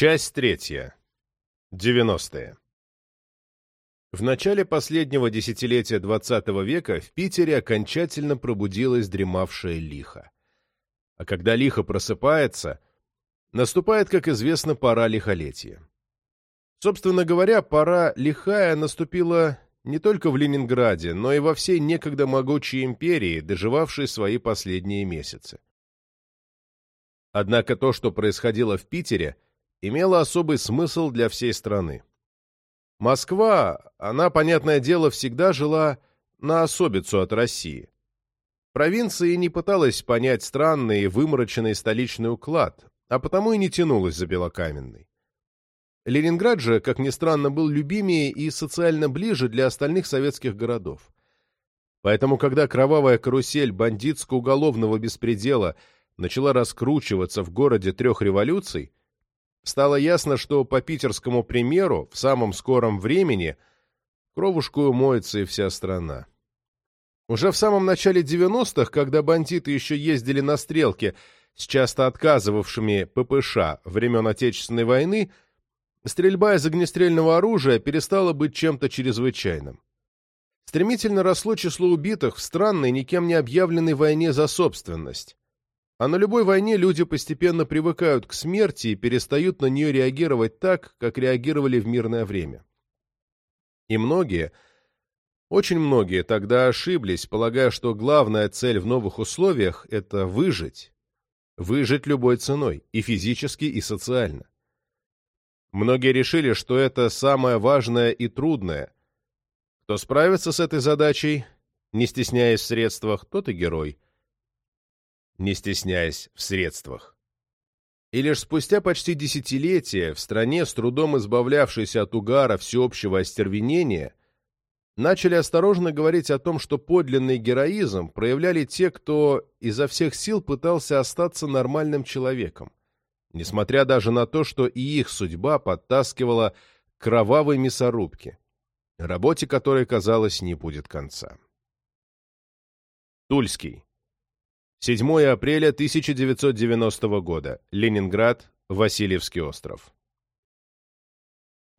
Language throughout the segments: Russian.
Часть третья. 90-е. В начале последнего десятилетия XX века в Питере окончательно пробудилась дремавшая лиха. А когда лиха просыпается, наступает, как известно, пора лихолетия. Собственно говоря, пора лихая наступила не только в Ленинграде, но и во всей некогда могучей империи, доживавшей свои последние месяцы. Однако то, что происходило в Питере, имело особый смысл для всей страны. Москва, она, понятное дело, всегда жила на особицу от России. Провинция не пыталась понять странный и вымороченный столичный уклад, а потому и не тянулась за белокаменный. Ленинград же, как ни странно, был любимее и социально ближе для остальных советских городов. Поэтому, когда кровавая карусель бандитско-уголовного беспредела начала раскручиваться в городе трех революций, стало ясно, что по питерскому примеру в самом скором времени кровушку умоется и вся страна. Уже в самом начале 90-х, когда бандиты еще ездили на стрелке с часто отказывавшими ППШ времен Отечественной войны, стрельба из огнестрельного оружия перестала быть чем-то чрезвычайным. Стремительно росло число убитых в странной, никем не объявленной войне за собственность. А на любой войне люди постепенно привыкают к смерти и перестают на нее реагировать так, как реагировали в мирное время. И многие, очень многие тогда ошиблись, полагая, что главная цель в новых условиях – это выжить. Выжить любой ценой, и физически, и социально. Многие решили, что это самое важное и трудное. Кто справится с этой задачей, не стесняясь в средствах, тот и герой – не стесняясь в средствах. И лишь спустя почти десятилетия в стране, с трудом избавлявшейся от угара всеобщего остервенения, начали осторожно говорить о том, что подлинный героизм проявляли те, кто изо всех сил пытался остаться нормальным человеком, несмотря даже на то, что и их судьба подтаскивала к кровавой мясорубке, работе которой, казалось, не будет конца. Тульский. 7 апреля 1990 года. Ленинград, Васильевский остров.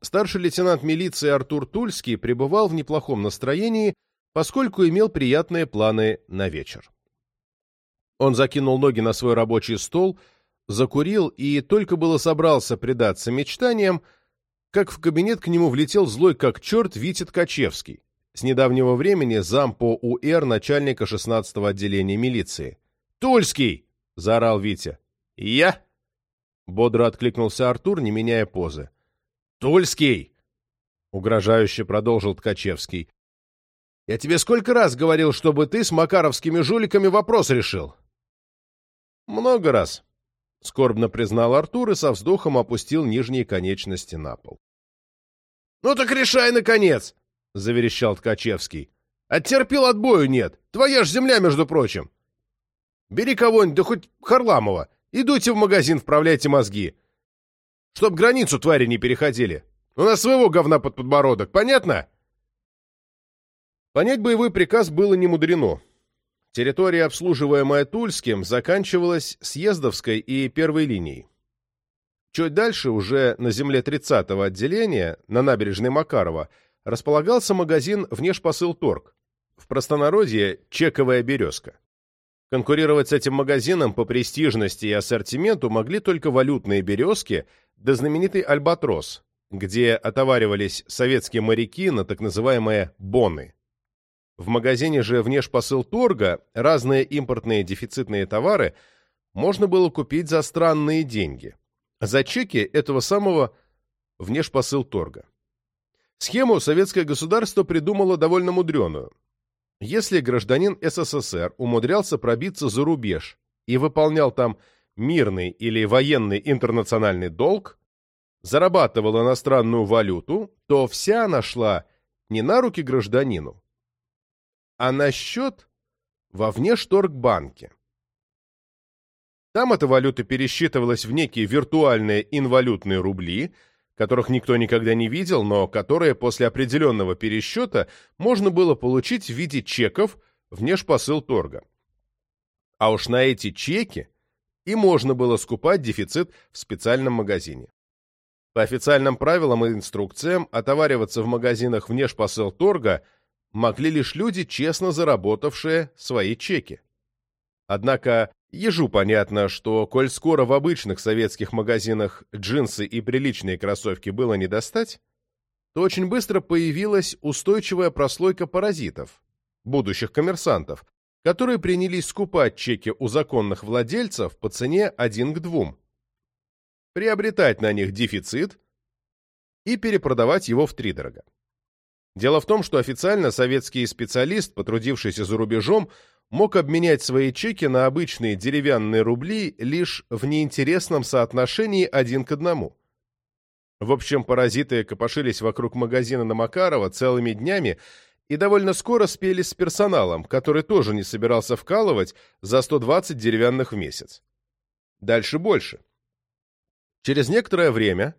Старший лейтенант милиции Артур Тульский пребывал в неплохом настроении, поскольку имел приятные планы на вечер. Он закинул ноги на свой рабочий стол, закурил и только было собрался предаться мечтаниям, как в кабинет к нему влетел злой как черт Витя Ткачевский, с недавнего времени зам по УР начальника 16-го отделения милиции. «Тульский!» — заорал Витя. «Я?» — бодро откликнулся Артур, не меняя позы. «Тульский!» — угрожающе продолжил Ткачевский. «Я тебе сколько раз говорил, чтобы ты с макаровскими жуликами вопрос решил?» «Много раз», — скорбно признал Артур и со вздохом опустил нижние конечности на пол. «Ну так решай, наконец!» — заверещал Ткачевский. «Оттерпел отбою нет. Твоя ж земля, между прочим. Бери кого-нибудь, да хоть Харламова. Идуйте в магазин, вправляйте мозги. Чтоб границу твари не переходили. У нас своего говна под подбородок, понятно? Понять боевой приказ было не мудрено. Территория, обслуживаемая Тульским, заканчивалась Съездовской и первой линией. Чуть дальше, уже на земле 30-го отделения, на набережной Макарова, располагался магазин «Внешпосыл-торг», в простонародье «Чековая березка». Конкурировать с этим магазином по престижности и ассортименту могли только валютные «Березки» да знаменитый «Альбатрос», где отоваривались советские моряки на так называемые «боны». В магазине же внешпосыл торга разные импортные дефицитные товары можно было купить за странные деньги, за чеки этого самого внешпосыл торга. Схему советское государство придумало довольно мудреную. Если гражданин СССР умудрялся пробиться за рубеж и выполнял там мирный или военный интернациональный долг, зарабатывал иностранную валюту, то вся она шла не на руки гражданину, а на счет во внешторгбанке. Там эта валюта пересчитывалась в некие виртуальные инвалютные рубли – которых никто никогда не видел, но которые после определенного пересчета можно было получить в виде чеков внешпосыл торга. А уж на эти чеки и можно было скупать дефицит в специальном магазине. По официальным правилам и инструкциям отовариваться в магазинах внешпосылторга могли лишь люди, честно заработавшие свои чеки. Однако ежу понятно, что, коль скоро в обычных советских магазинах джинсы и приличные кроссовки было не достать, то очень быстро появилась устойчивая прослойка паразитов, будущих коммерсантов, которые принялись скупать чеки у законных владельцев по цене один к двум, приобретать на них дефицит и перепродавать его втридорога. Дело в том, что официально советский специалист, потрудившийся за рубежом, мог обменять свои чеки на обычные деревянные рубли лишь в неинтересном соотношении один к одному. В общем, паразиты копошились вокруг магазина на Макарова целыми днями и довольно скоро спелись с персоналом, который тоже не собирался вкалывать за 120 деревянных в месяц. Дальше больше. Через некоторое время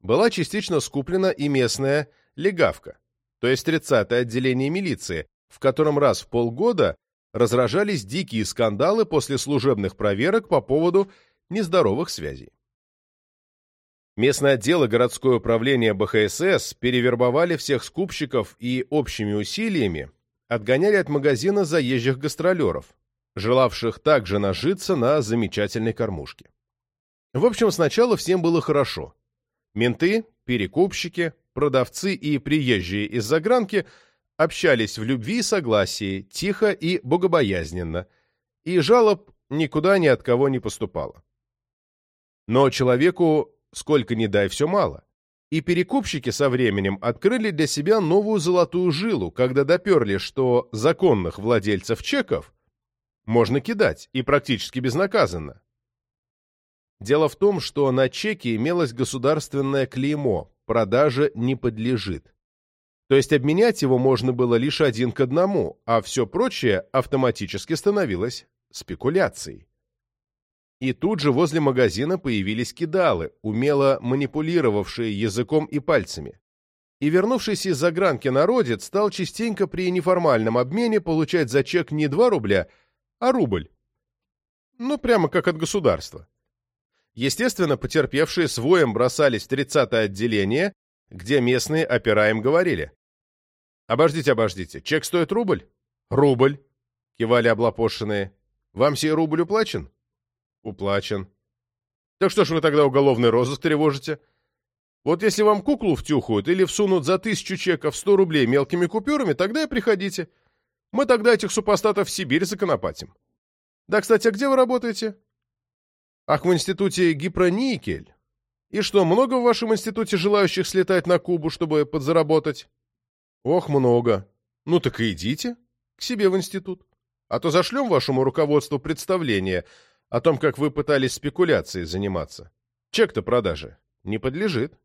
была частично скуплена и местная легавка, то есть 30-е отделение милиции, в котором раз в полгода разражались дикие скандалы после служебных проверок по поводу нездоровых связей. Местное отдел и городское управление БХСС перевербовали всех скупщиков и общими усилиями отгоняли от магазина заезжих гастролеров, желавших также нажиться на замечательной кормушке. В общем, сначала всем было хорошо. Менты, перекупщики, продавцы и приезжие из загранки общались в любви и согласии, тихо и богобоязненно, и жалоб никуда ни от кого не поступало. Но человеку сколько ни дай, все мало. И перекупщики со временем открыли для себя новую золотую жилу, когда доперли, что законных владельцев чеков можно кидать, и практически безнаказанно. Дело в том, что на чеке имелось государственное клеймо «продажа не подлежит». То есть обменять его можно было лишь один к одному, а все прочее автоматически становилось спекуляцией. И тут же возле магазина появились кидалы, умело манипулировавшие языком и пальцами. И вернувшийся из загранки народец стал частенько при неформальном обмене получать за чек не 2 рубля, а рубль. Ну, прямо как от государства. Естественно, потерпевшие с воем бросались в 30-е отделение, где местные опера им говорили. «Обождите, обождите, чек стоит рубль?» «Рубль», — кивали облапошенные. «Вам сей рубль уплачен?» Уплачен. Так что ж вы тогда уголовный розыск тревожите? Вот если вам куклу втюхают или всунут за тысячу чеков сто рублей мелкими купюрами, тогда и приходите. Мы тогда этих супостатов в Сибирь законопатим. Да, кстати, а где вы работаете? Ах, в институте Гипроникель. И что, много в вашем институте желающих слетать на Кубу, чтобы подзаработать? Ох, много. Ну так и идите к себе в институт. А то зашлем вашему руководству представление — о том, как вы пытались спекуляцией заниматься. Чек-то продажи не подлежит.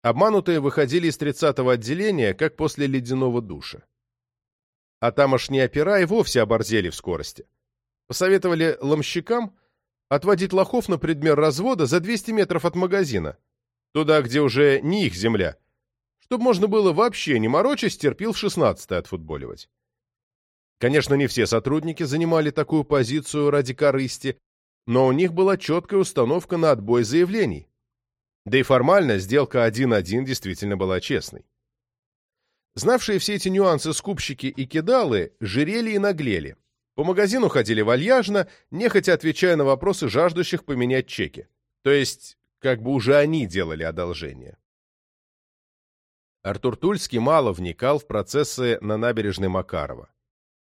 Обманутые выходили из 30-го отделения, как после ледяного душа. А тамошние опера и вовсе оборзели в скорости. Посоветовали ломщикам отводить лохов на предмет развода за 200 метров от магазина, туда, где уже не их земля, чтобы можно было вообще не морочась, терпил в 16-й отфутболивать. Конечно, не все сотрудники занимали такую позицию ради корысти, но у них была четкая установка на отбой заявлений. Да и формально сделка 1-1 действительно была честной. Знавшие все эти нюансы скупщики и кидалы жирели и наглели. По магазину ходили вальяжно, нехотя отвечая на вопросы жаждущих поменять чеки. То есть, как бы уже они делали одолжение. Артур Тульский мало вникал в процессы на набережной Макарова.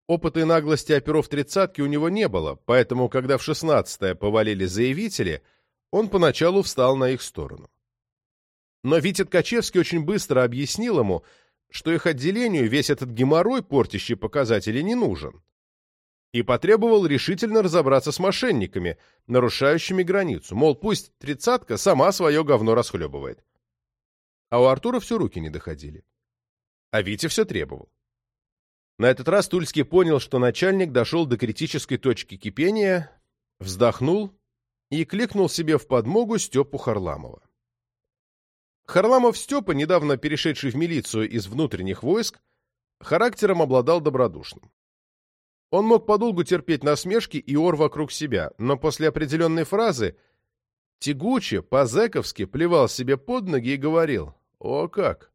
Опыта и наглости оперов тридцатки у него не было, поэтому, когда в шестнадцатое повалили заявители, он поначалу встал на их сторону. Но Витя Ткачевский очень быстро объяснил ему, что их отделению весь этот геморрой, портящий показатели, не нужен. И потребовал решительно разобраться с мошенниками, нарушающими границу, мол, пусть тридцатка сама свое говно расхлебывает. А у Артура все руки не доходили. А Витя все требовал. На этот раз Тульский понял, что начальник дошел до критической точки кипения, вздохнул и кликнул себе в подмогу Степу Харламова. Харламов Степа, недавно перешедший в милицию из внутренних войск, характером обладал добродушным. Он мог подолгу терпеть насмешки и ор вокруг себя, но после определенной фразы тягуче, по-зэковски плевал себе под ноги и говорил «О как!».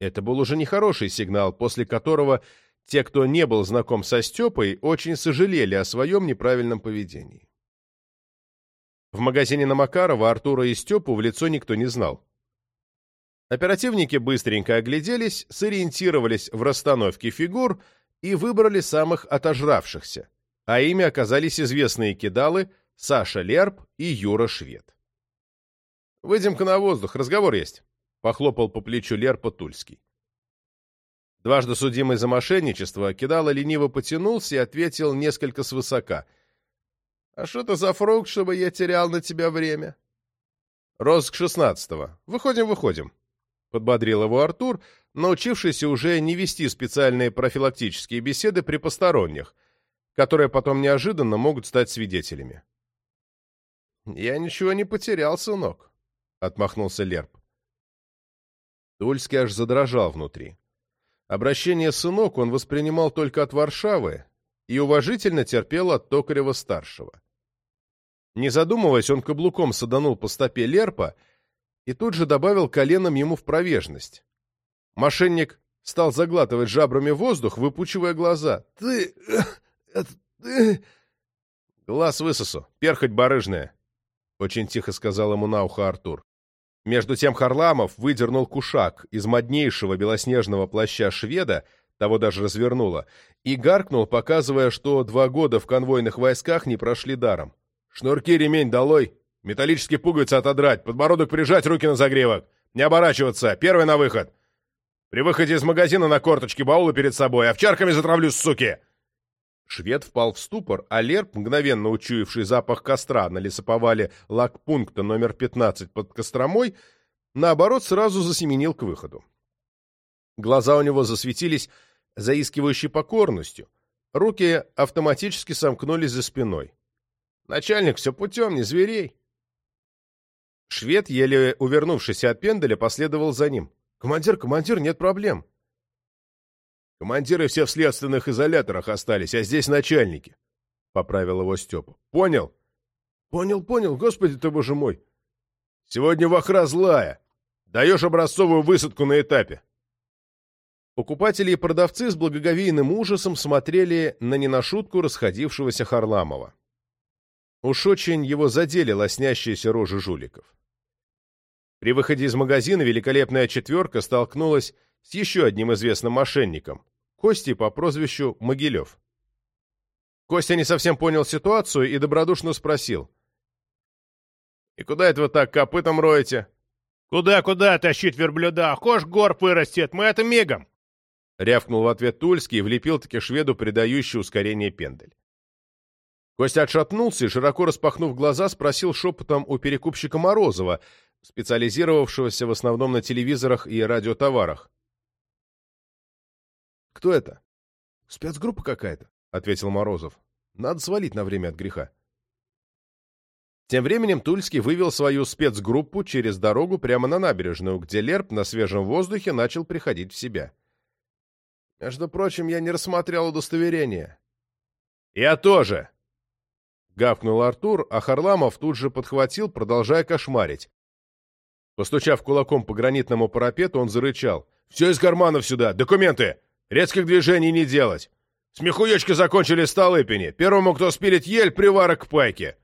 Это был уже нехороший сигнал, после которого те, кто не был знаком со Степой, очень сожалели о своем неправильном поведении. В магазине на Макарова Артура и Степу в лицо никто не знал. Оперативники быстренько огляделись, сориентировались в расстановке фигур и выбрали самых отожравшихся, а ими оказались известные кидалы Саша Лерб и Юра Швед. «Выйдем-ка на воздух, разговор есть», — похлопал по плечу Лерпа Тульский. Дважды судимый за мошенничество, Кидала лениво потянулся и ответил несколько свысока — а что это за фрукт, чтобы я терял на тебя время? Розг шестнадцатого. Выходим, выходим. Подбодрил его Артур, научившийся уже не вести специальные профилактические беседы при посторонних, которые потом неожиданно могут стать свидетелями. «Я ничего не потерял, сынок», — отмахнулся Лерп. Тульский аж задрожал внутри. Обращение «сынок» он воспринимал только от Варшавы и уважительно терпел от Токарева-старшего. Не задумываясь, он каблуком саданул по стопе Лерпа и тут же добавил коленом ему в провежность. Мошенник стал заглатывать жабрами воздух, выпучивая глаза. «Ты... это... ты...» «Глаз высосу, перхоть барыжная», — очень тихо сказал ему на ухо Артур. Между тем Харламов выдернул кушак из моднейшего белоснежного плаща шведа, того даже развернуло, и гаркнул, показывая, что два года в конвойных войсках не прошли даром. Шнурки, ремень долой. Металлические пуговицы отодрать. Подбородок прижать, руки на загревок. Не оборачиваться. Первый на выход. При выходе из магазина на корточке баулы перед собой. Овчарками затравлю, суки!» Швед впал в ступор, а Лерп, мгновенно учуявший запах костра на лесоповале лагпункта номер 15 под Костромой, наоборот, сразу засеменил к выходу. Глаза у него засветились заискивающей покорностью, руки автоматически сомкнулись за спиной. Начальник, все путем, не зверей. Швед, еле увернувшись от пенделя, последовал за ним. «Командир, командир, нет проблем». «Командиры все в следственных изоляторах остались, а здесь начальники», — поправил его Степа. «Понял?» «Понял, понял, господи ты, боже мой!» «Сегодня вахра злая. Даешь образцовую высадку на этапе». Покупатели и продавцы с благоговейным ужасом смотрели на не на шутку расходившегося Харламова. Уж очень его задели лоснящиеся рожи жуликов. При выходе из магазина великолепная четверка столкнулась с еще одним известным мошенником, Костей по прозвищу Могилев. Костя не совсем понял ситуацию и добродушно спросил. «И куда это вы так копытом роете?» «Куда-куда тащить верблюда? Хошь горб вырастет, мы это мигом!» Рявкнул в ответ Тульский и влепил-таки шведу придающий ускорение пендель. Костя отшатнулся и, широко распахнув глаза, спросил шепотом у перекупщика Морозова, специализировавшегося в основном на телевизорах и радиотоварах. «Кто это?» «Спецгруппа какая-то», — ответил Морозов. «Надо свалить на время от греха». Тем временем Тульский вывел свою спецгруппу через дорогу прямо на набережную, где Лерп на свежем воздухе начал приходить в себя. «Между прочим, я не рассмотрел удостоверение». «Я тоже!» Гавкнул Артур, а Харламов тут же подхватил, продолжая кошмарить. Постучав кулаком по гранитному парапету, он зарычал. «Все из карманов сюда! Документы! Резких движений не делать! Смехуечки закончили Столыпине! Первому, кто спилит ель, приварок к пайке!»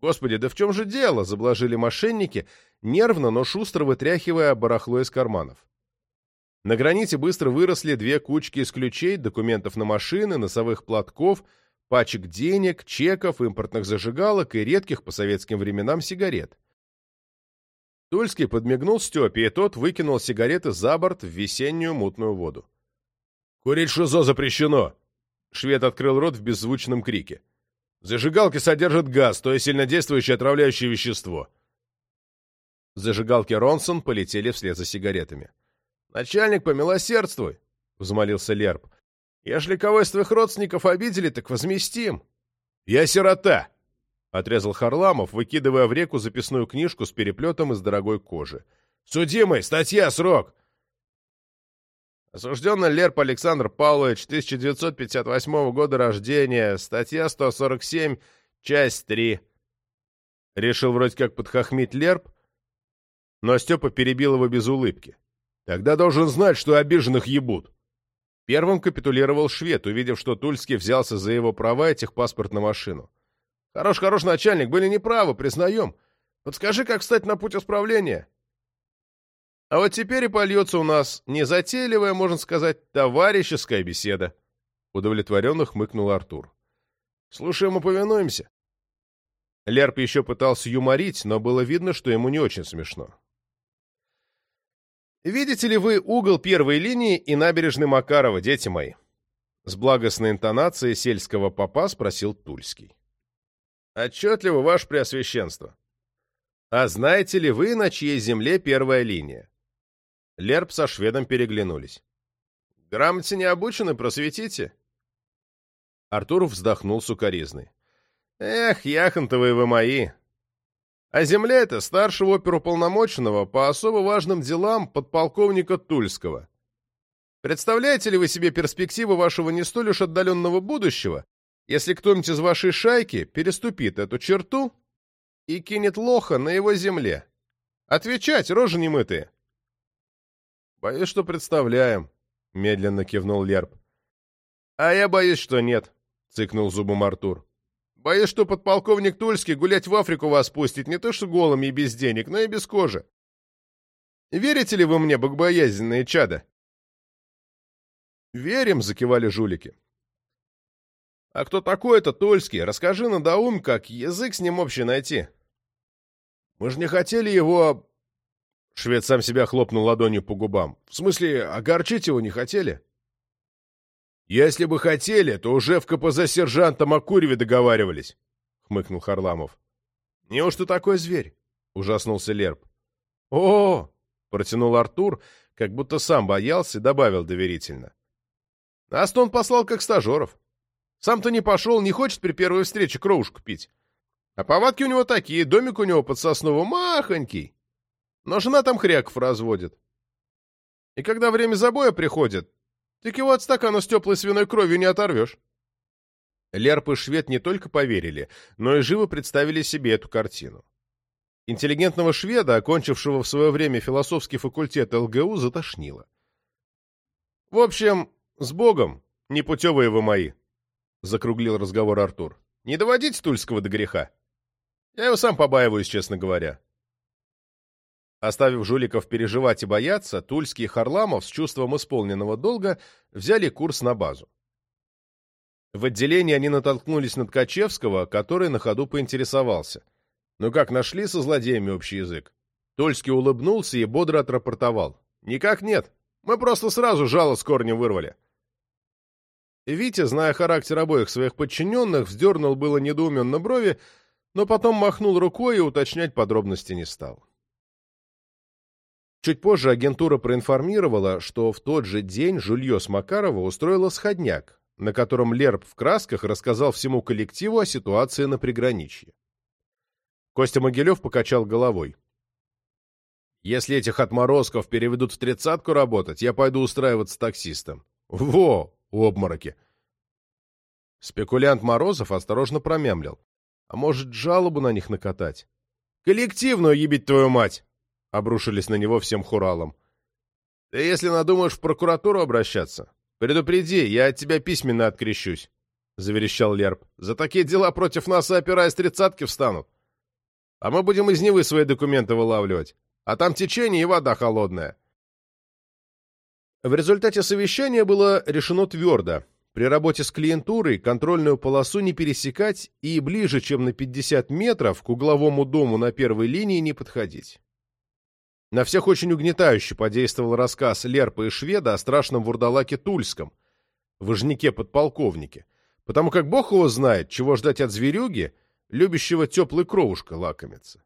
«Господи, да в чем же дело?» — заблажили мошенники, нервно, но шустро вытряхивая барахло из карманов. На граните быстро выросли две кучки из ключей, документов на машины, носовых платков — пачек денег, чеков, импортных зажигалок и редких по советским временам сигарет. Тульский подмигнул Степе, и тот выкинул сигареты за борт в весеннюю мутную воду. «Курить шизо запрещено!» Швед открыл рот в беззвучном крике. «Зажигалки содержат газ, то есть сильнодействующее отравляющее вещество». Зажигалки Ронсон полетели вслед за сигаретами. «Начальник, помилосердствуй!» — взмолился Лерб. Ежели кого из твоих родственников обидели, так возместим. Я сирота, — отрезал Харламов, выкидывая в реку записную книжку с переплетом из дорогой кожи. Судимый, статья, срок. Осужденный Лерп Александр Павлович, 1958 года рождения, статья 147, часть 3. Решил вроде как подхохмить Лерб, но Степа перебил его без улыбки. Тогда должен знать, что обиженных ебут. Первым капитулировал швед, увидев, что Тульский взялся за его права и техпаспорт на машину. Хорош-хорош начальник, были неправы, признаем. Подскажи, как встать на путь исправления. А вот теперь и польется у нас незатейливая, можно сказать, товарищеская беседа. Удовлетворенно хмыкнул Артур. Слушаем и повинуемся. Лерп еще пытался юморить, но было видно, что ему не очень смешно. «Видите ли вы угол первой линии и набережной Макарова, дети мои?» С благостной интонацией сельского попа спросил Тульский. «Отчетливо, ваше преосвященство. А знаете ли вы, на чьей земле первая линия?» Лерп со шведом переглянулись. «Грамоте не обучены, просветите?» Артур вздохнул сукоризной. «Эх, яхонтовые вы мои! А земля это старшего оперуполномоченного по особо важным делам подполковника Тульского. Представляете ли вы себе перспективы вашего не столь уж отдаленного будущего, если кто-нибудь из вашей шайки переступит эту черту и кинет лоха на его земле? Отвечать, рожи немытые!» «Боюсь, что представляем», — медленно кивнул Лерб. «А я боюсь, что нет», — цыкнул зубом Артур. Боюсь, что подполковник Тульский гулять в Африку вас пустит не то что голыми и без денег, но и без кожи. Верите ли вы мне, богобоязненные чада?» «Верим», — закивали жулики. «А кто такой этот Тульский? Расскажи на даум, как язык с ним общий найти». «Мы же не хотели его...» Швед сам себя хлопнул ладонью по губам. «В смысле, огорчить его не хотели?» «Если бы хотели, то уже в КПЗ сержанта Макуреве договаривались», — хмыкнул Харламов. «Неужто такой зверь?» — ужаснулся Лерб. о, -о, -о протянул Артур, как будто сам боялся, и добавил доверительно. «Нас он послал как стажеров. Сам-то не пошел, не хочет при первой встрече кровушку пить. А повадки у него такие, домик у него под Сосновым махонький. Но жена там хряков разводит. И когда время забоя приходит, так его от стакана с теплой свиной кровью не оторвешь. Лерп и швед не только поверили, но и живо представили себе эту картину. Интеллигентного шведа, окончившего в свое время философский факультет ЛГУ, затошнило. «В общем, с Богом, непутевые вы мои!» — закруглил разговор Артур. «Не доводите Тульского до греха. Я его сам побаиваюсь, честно говоря. Оставив жуликов переживать и бояться, Тульский и Харламов с чувством исполненного долга взяли курс на базу. В отделении они натолкнулись на Ткачевского, который на ходу поинтересовался. «Ну как, нашли со злодеями общий язык?» Тульский улыбнулся и бодро отрапортовал. «Никак нет. Мы просто сразу жало с корнем вырвали». Витя, зная характер обоих своих подчиненных, вздернул было недоуменно брови, но потом махнул рукой и уточнять подробности не стал. Чуть позже агентура проинформировала, что в тот же день Жулье с Макарова устроило сходняк, на котором Лерб в красках рассказал всему коллективу о ситуации на приграничье. Костя Могилев покачал головой. «Если этих отморозков переведут в тридцатку работать, я пойду устраиваться таксистом». «Во! Обмороки!» Спекулянт Морозов осторожно промямлил. «А может, жалобу на них накатать?» «Коллективную, ебить твою мать!» — обрушились на него всем хуралом. «Ты если надумаешь в прокуратуру обращаться, предупреди, я от тебя письменно открещусь», — заверещал Лерб. «За такие дела против нас и опираясь тридцатки встанут. А мы будем из Невы свои документы вылавливать. А там течение и вода холодная». В результате совещания было решено твердо. При работе с клиентурой контрольную полосу не пересекать и ближе, чем на 50 метров, к угловому дому на первой линии не подходить. На всех очень угнетающе подействовал рассказ Лерпа и Шведа о страшном вурдалаке Тульском, вожняке-подполковнике, потому как бог его знает, чего ждать от зверюги, любящего теплой кровушка лакомиться.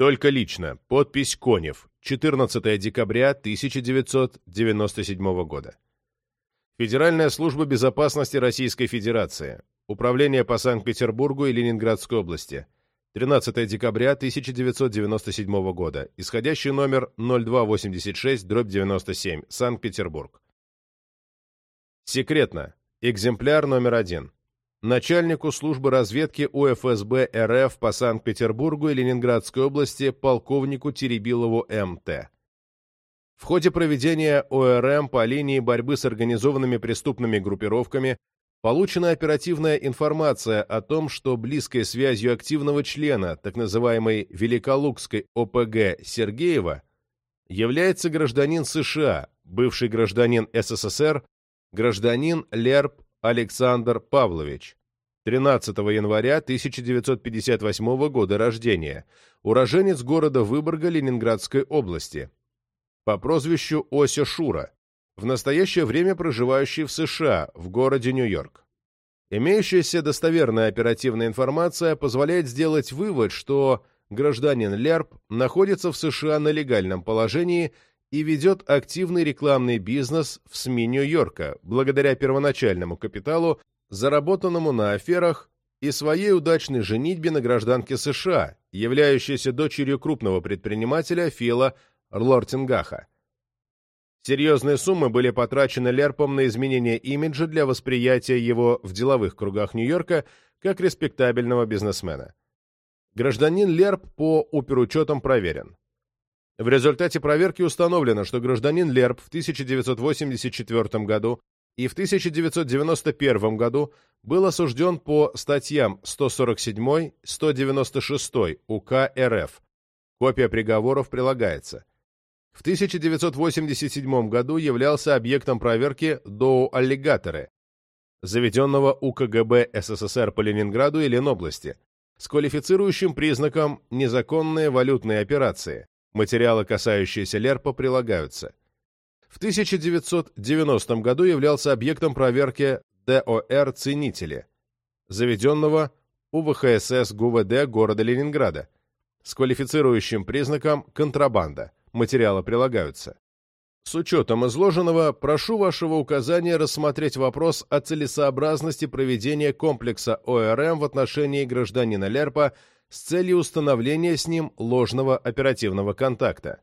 Только лично. Подпись Конев. 14 декабря 1997 года. Федеральная служба безопасности Российской Федерации. Управление по Санкт-Петербургу и Ленинградской области. 13 декабря 1997 года. Исходящий номер 0286-97, Санкт-Петербург. Секретно. Экземпляр номер один. Начальнику службы разведки УФСБ РФ по Санкт-Петербургу и Ленинградской области полковнику Теребилову МТ. В ходе проведения ОРМ по линии борьбы с организованными преступными группировками получена оперативная информация о том, что близкой связью активного члена так называемой Великолукской ОПГ Сергеева является гражданин США, бывший гражданин СССР, гражданин Лерб Александр Павлович, 13 января 1958 года рождения, уроженец города Выборга Ленинградской области, по прозвищу Ося Шура, в настоящее время проживающий в США, в городе Нью-Йорк. Имеющаяся достоверная оперативная информация позволяет сделать вывод, что гражданин Лерб находится в США на легальном положении и ведет активный рекламный бизнес в СМИ Нью-Йорка, благодаря первоначальному капиталу, заработанному на аферах и своей удачной женитьбе на гражданке США, являющейся дочерью крупного предпринимателя Фила Лортингаха. Серьезные суммы были потрачены Лерпом на изменение имиджа для восприятия его в деловых кругах Нью-Йорка как респектабельного бизнесмена. Гражданин Лерп по оперучетам проверен. В результате проверки установлено, что гражданин Лерп в 1984 году и в 1991 году был осужден по статьям 147-196 УК РФ. Копия приговоров прилагается. В 1987 году являлся объектом проверки Доу Аллигаторы, заведенного УКГБ СССР по Ленинграду и Ленобласти, с квалифицирующим признаком «незаконные валютные операции». Материалы, касающиеся Лерпа, прилагаются. В 1990 году являлся объектом проверки ДОР «Ценители», заведенного УВХСС ГУВД города Ленинграда, с квалифицирующим признаком «контрабанда». Материалы прилагаются. С учетом изложенного, прошу вашего указания рассмотреть вопрос о целесообразности проведения комплекса ОРМ в отношении гражданина Лерпа с целью установления с ним ложного оперативного контакта.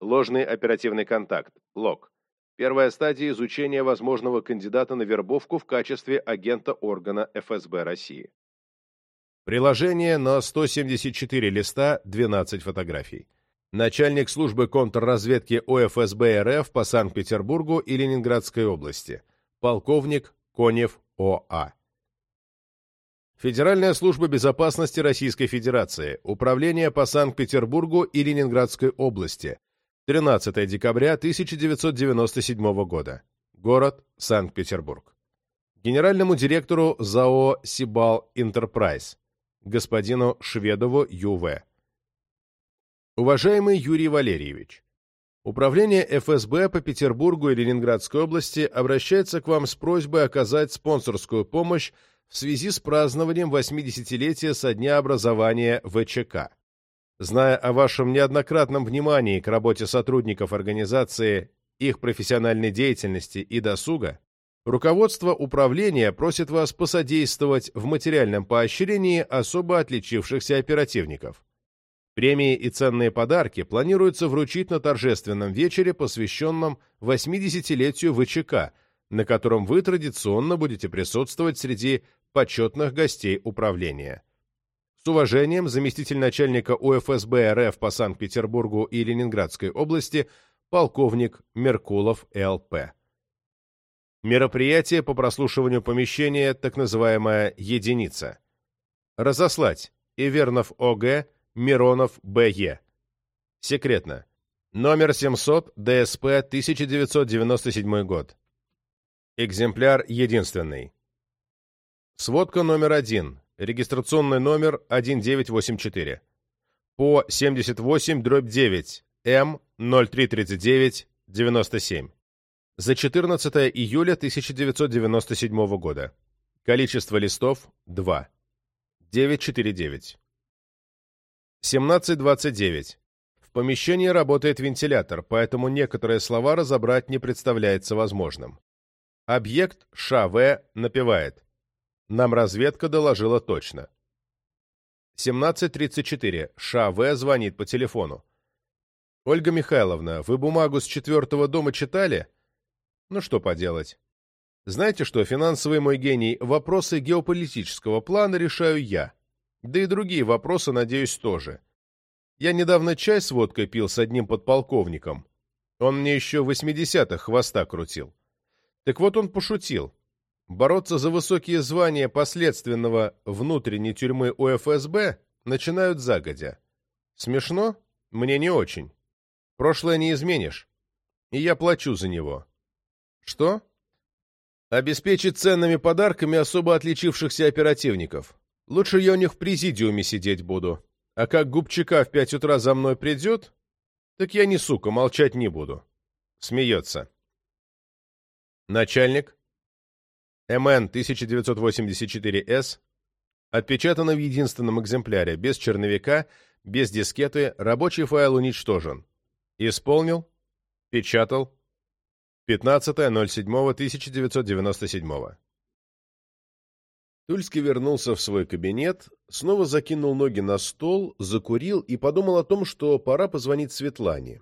Ложный оперативный контакт, ЛОК. Первая стадия изучения возможного кандидата на вербовку в качестве агента органа ФСБ России. Приложение на 174 листа, 12 фотографий начальник службы контрразведки ОФСБ РФ по Санкт-Петербургу и Ленинградской области, полковник Конев О.А. Федеральная служба безопасности Российской Федерации, Управление по Санкт-Петербургу и Ленинградской области, 13 декабря 1997 года. Город Санкт-Петербург. Генеральному директору ЗАО «Сибал Интерпрайз», господину Шведову Ю.В. Уважаемый Юрий Валерьевич, Управление ФСБ по Петербургу и Ленинградской области обращается к вам с просьбой оказать спонсорскую помощь в связи с празднованием 80-летия со дня образования ВЧК. Зная о вашем неоднократном внимании к работе сотрудников организации, их профессиональной деятельности и досуга, руководство управления просит вас посодействовать в материальном поощрении особо отличившихся оперативников. Премии и ценные подарки планируется вручить на торжественном вечере, посвященном 80-летию ВЧК, на котором вы традиционно будете присутствовать среди почетных гостей управления. С уважением, заместитель начальника УФСБ РФ по Санкт-Петербургу и Ленинградской области, полковник Меркулов Л.П. Мероприятие по прослушиванию помещения, так называемая «единица». Разослать Ивернов О.Г., Миронов Б.Е. Секретно. Номер 700, ДСП, 1997 год. Экземпляр единственный. Сводка номер 1. Регистрационный номер 1984. По 78 дробь 9 М 0339 97. За 14 июля 1997 года. Количество листов 2. 949. 17.29. В помещении работает вентилятор, поэтому некоторые слова разобрать не представляется возможным. Объект ШВ напевает. Нам разведка доложила точно. 17.34. ШВ звонит по телефону. «Ольга Михайловна, вы бумагу с четвертого дома читали?» «Ну что поделать. Знаете что, финансовый мой гений, вопросы геополитического плана решаю я. Да и другие вопросы, надеюсь, тоже. Я недавно чай с водкой пил с одним подполковником. Он мне еще в 80-х хвоста крутил. Так вот он пошутил. Бороться за высокие звания последственного внутренней тюрьмы УФСБ начинают загодя. Смешно? Мне не очень. Прошлое не изменишь. И я плачу за него. Что? Обеспечить ценными подарками особо отличившихся оперативников. Лучше я у них в президиуме сидеть буду. А как Губчака в пять утра за мной придет, так я не сука, молчать не буду. Смеется. Начальник. МН 1984С. Отпечатано в единственном экземпляре, без черновика, без дискеты, рабочий файл уничтожен. Исполнил. Печатал. 15.07.1997. Тульский вернулся в свой кабинет, снова закинул ноги на стол, закурил и подумал о том, что пора позвонить Светлане.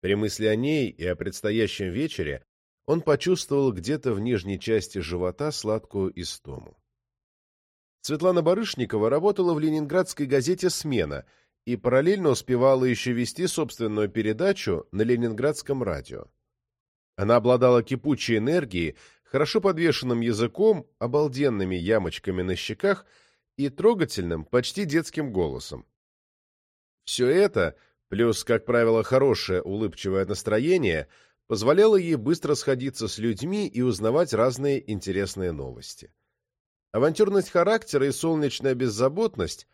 При мысли о ней и о предстоящем вечере он почувствовал где-то в нижней части живота сладкую истому. Светлана Барышникова работала в ленинградской газете «Смена» и параллельно успевала еще вести собственную передачу на ленинградском радио. Она обладала кипучей энергией, хорошо подвешенным языком, обалденными ямочками на щеках и трогательным, почти детским голосом. Все это, плюс, как правило, хорошее улыбчивое настроение, позволяло ей быстро сходиться с людьми и узнавать разные интересные новости. Авантюрность характера и солнечная беззаботность,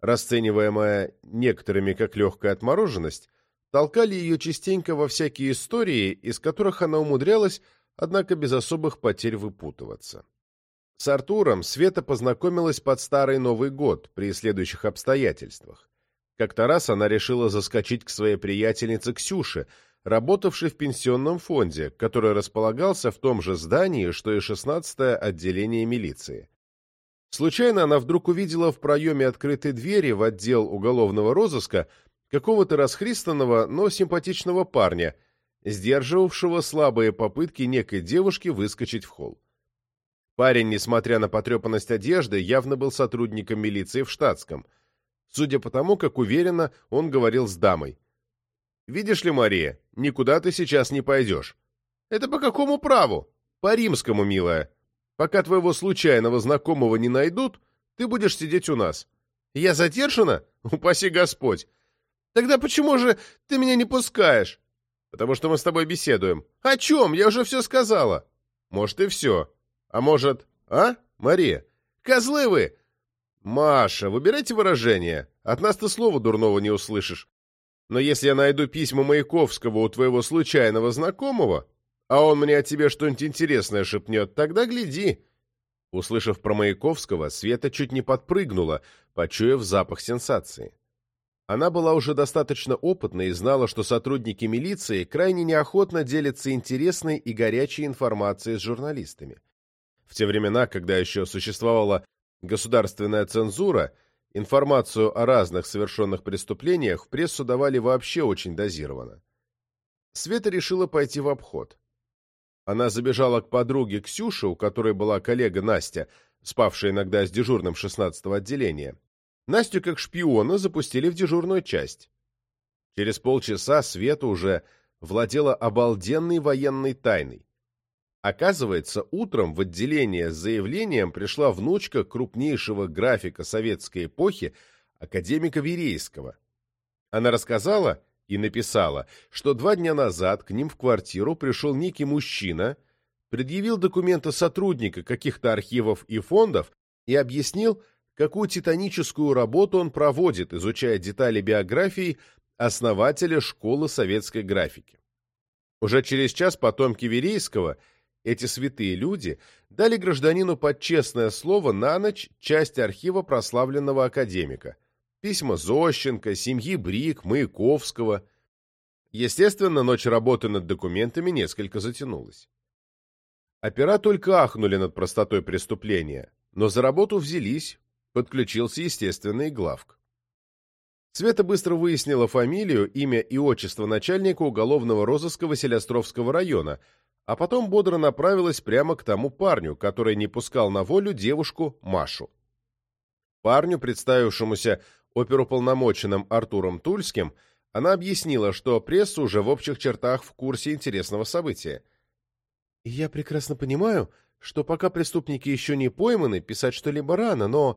расцениваемая некоторыми как легкая отмороженность, толкали ее частенько во всякие истории, из которых она умудрялась однако без особых потерь выпутываться. С Артуром Света познакомилась под Старый Новый год при следующих обстоятельствах. Как-то раз она решила заскочить к своей приятельнице Ксюше, работавшей в пенсионном фонде, который располагался в том же здании, что и 16-е отделение милиции. Случайно она вдруг увидела в проеме открытой двери в отдел уголовного розыска какого-то расхристанного, но симпатичного парня – сдерживавшего слабые попытки некой девушки выскочить в холл. Парень, несмотря на потрепанность одежды, явно был сотрудником милиции в штатском, судя по тому, как уверенно он говорил с дамой. «Видишь ли, Мария, никуда ты сейчас не пойдешь». «Это по какому праву?» «По римскому, милая. Пока твоего случайного знакомого не найдут, ты будешь сидеть у нас». «Я задержана? Упаси Господь!» «Тогда почему же ты меня не пускаешь?» Потому что мы с тобой беседуем. О чем? Я уже все сказала. Может, и все. А может... А, Мария? Козлы вы! Маша, выбирайте выражение. От нас ты слова дурного не услышишь. Но если я найду письма Маяковского у твоего случайного знакомого, а он мне о тебе что-нибудь интересное шепнет, тогда гляди. Услышав про Маяковского, Света чуть не подпрыгнула, почуяв запах сенсации. Она была уже достаточно опытна и знала, что сотрудники милиции крайне неохотно делятся интересной и горячей информацией с журналистами. В те времена, когда еще существовала государственная цензура, информацию о разных совершенных преступлениях в прессу давали вообще очень дозированно. Света решила пойти в обход. Она забежала к подруге Ксюше, у которой была коллега Настя, спавшая иногда с дежурным 16-го отделения, Настю как шпиона запустили в дежурную часть. Через полчаса Света уже владела обалденной военной тайной. Оказывается, утром в отделение с заявлением пришла внучка крупнейшего графика советской эпохи, академика Верейского. Она рассказала и написала, что два дня назад к ним в квартиру пришел некий мужчина, предъявил документы сотрудника каких-то архивов и фондов и объяснил, какую титаническую работу он проводит, изучая детали биографии основателя школы советской графики. Уже через час потомки Верейского, эти святые люди, дали гражданину под честное слово на ночь часть архива прославленного академика, письма Зощенко, семьи Брик, Маяковского. Естественно, ночь работы над документами несколько затянулась. Опера только ахнули над простотой преступления, но за работу взялись, Подключился, естественно, и главк. Света быстро выяснила фамилию, имя и отчество начальника уголовного розыска Василиостровского района, а потом бодро направилась прямо к тому парню, который не пускал на волю девушку Машу. Парню, представившемуся оперуполномоченным Артуром Тульским, она объяснила, что пресса уже в общих чертах в курсе интересного события. «Я прекрасно понимаю, что пока преступники еще не пойманы, писать что-либо рано, но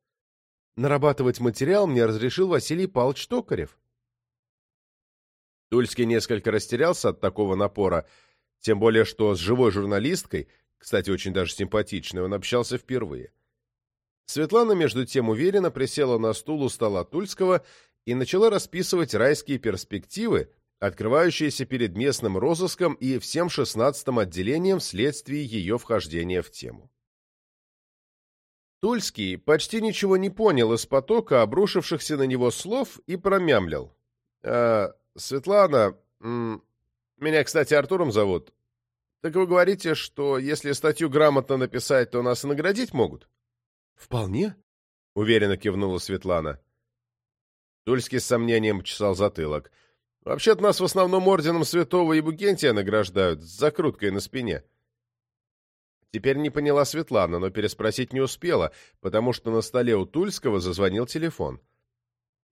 нарабатывать материал мне разрешил Василий Павлович Токарев». Тульский несколько растерялся от такого напора, тем более что с живой журналисткой, кстати, очень даже симпатичной, он общался впервые. Светлана, между тем, уверенно присела на стул у стола Тульского и начала расписывать райские перспективы, открывающиеся перед местным розыском и всем шестнадцатым отделением вследствие ее вхождения в тему. Тульский почти ничего не понял из потока обрушившихся на него слов и промямлил. «Э, «Светлана, меня, кстати, Артуром зовут. Так вы говорите, что если статью грамотно написать, то нас и наградить могут?» «Вполне», — уверенно кивнула Светлана. Тульский с сомнением чесал затылок. «Вообще-то нас в основном орденом святого Ебукентия награждают, с закруткой на спине». Теперь не поняла Светлана, но переспросить не успела, потому что на столе у Тульского зазвонил телефон.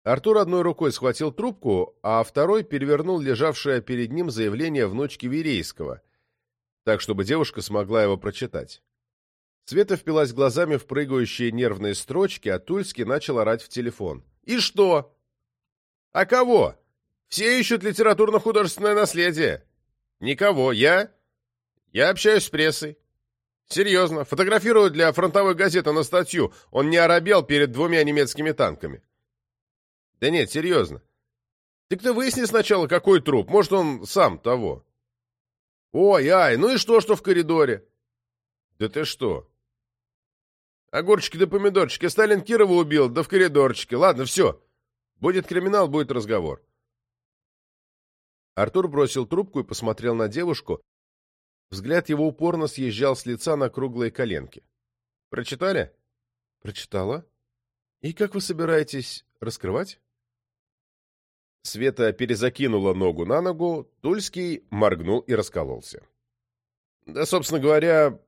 Артур одной рукой схватил трубку, а второй перевернул лежавшее перед ним заявление внучки Верейского, так, чтобы девушка смогла его прочитать. Света впилась глазами в прыгающие нервные строчки, а Тульский начал орать в телефон. «И что? А кого? Все ищут литературно-художественное наследие. Никого. Я? Я общаюсь с прессой. Серьезно. Фотографирую для фронтовой газеты на статью. Он не оробел перед двумя немецкими танками. Да нет, серьезно. Ты ты выясни сначала, какой труп. Может, он сам того. Ой, ай, ну и что, что в коридоре? Да ты что? Огурчики да помидорчики. Сталин Кирова убил, да в коридорчике. Ладно, все. Будет криминал, будет разговор. Артур бросил трубку и посмотрел на девушку. Взгляд его упорно съезжал с лица на круглые коленки. «Прочитали?» «Прочитала. И как вы собираетесь раскрывать?» Света перезакинула ногу на ногу, Тульский моргнул и раскололся. «Да, собственно говоря,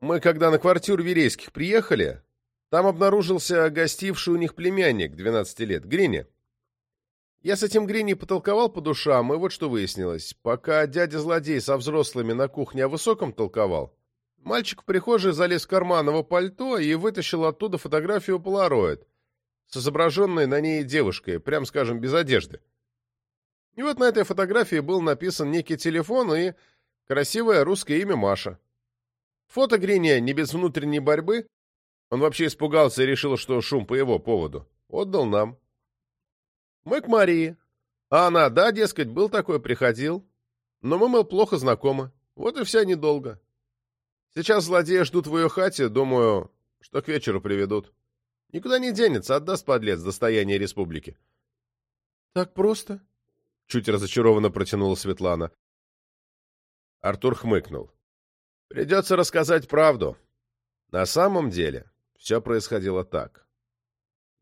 мы, когда на квартиру Верейских приехали, там обнаружился гостивший у них племянник, 12 лет, Гриня. Я с этим Грини потолковал по душам, и вот что выяснилось. Пока дядя-злодей со взрослыми на кухне о высоком толковал, мальчик в прихожей залез в карман его пальто и вытащил оттуда фотографию полароид с изображенной на ней девушкой, прям скажем, без одежды. И вот на этой фотографии был написан некий телефон и красивое русское имя Маша. Фото Гриня не без внутренней борьбы. Он вообще испугался и решил, что шум по его поводу. Отдал нам. Мы к Марии. А она, да, дескать, был такой, приходил. Но мы, мол, плохо знакомы. Вот и вся недолго. Сейчас злодея ждут в ее хате, думаю, что к вечеру приведут. Никуда не денется, отдаст подлец достояние республики. — Так просто? — чуть разочарованно протянула Светлана. Артур хмыкнул. Придется рассказать правду. На самом деле все происходило так.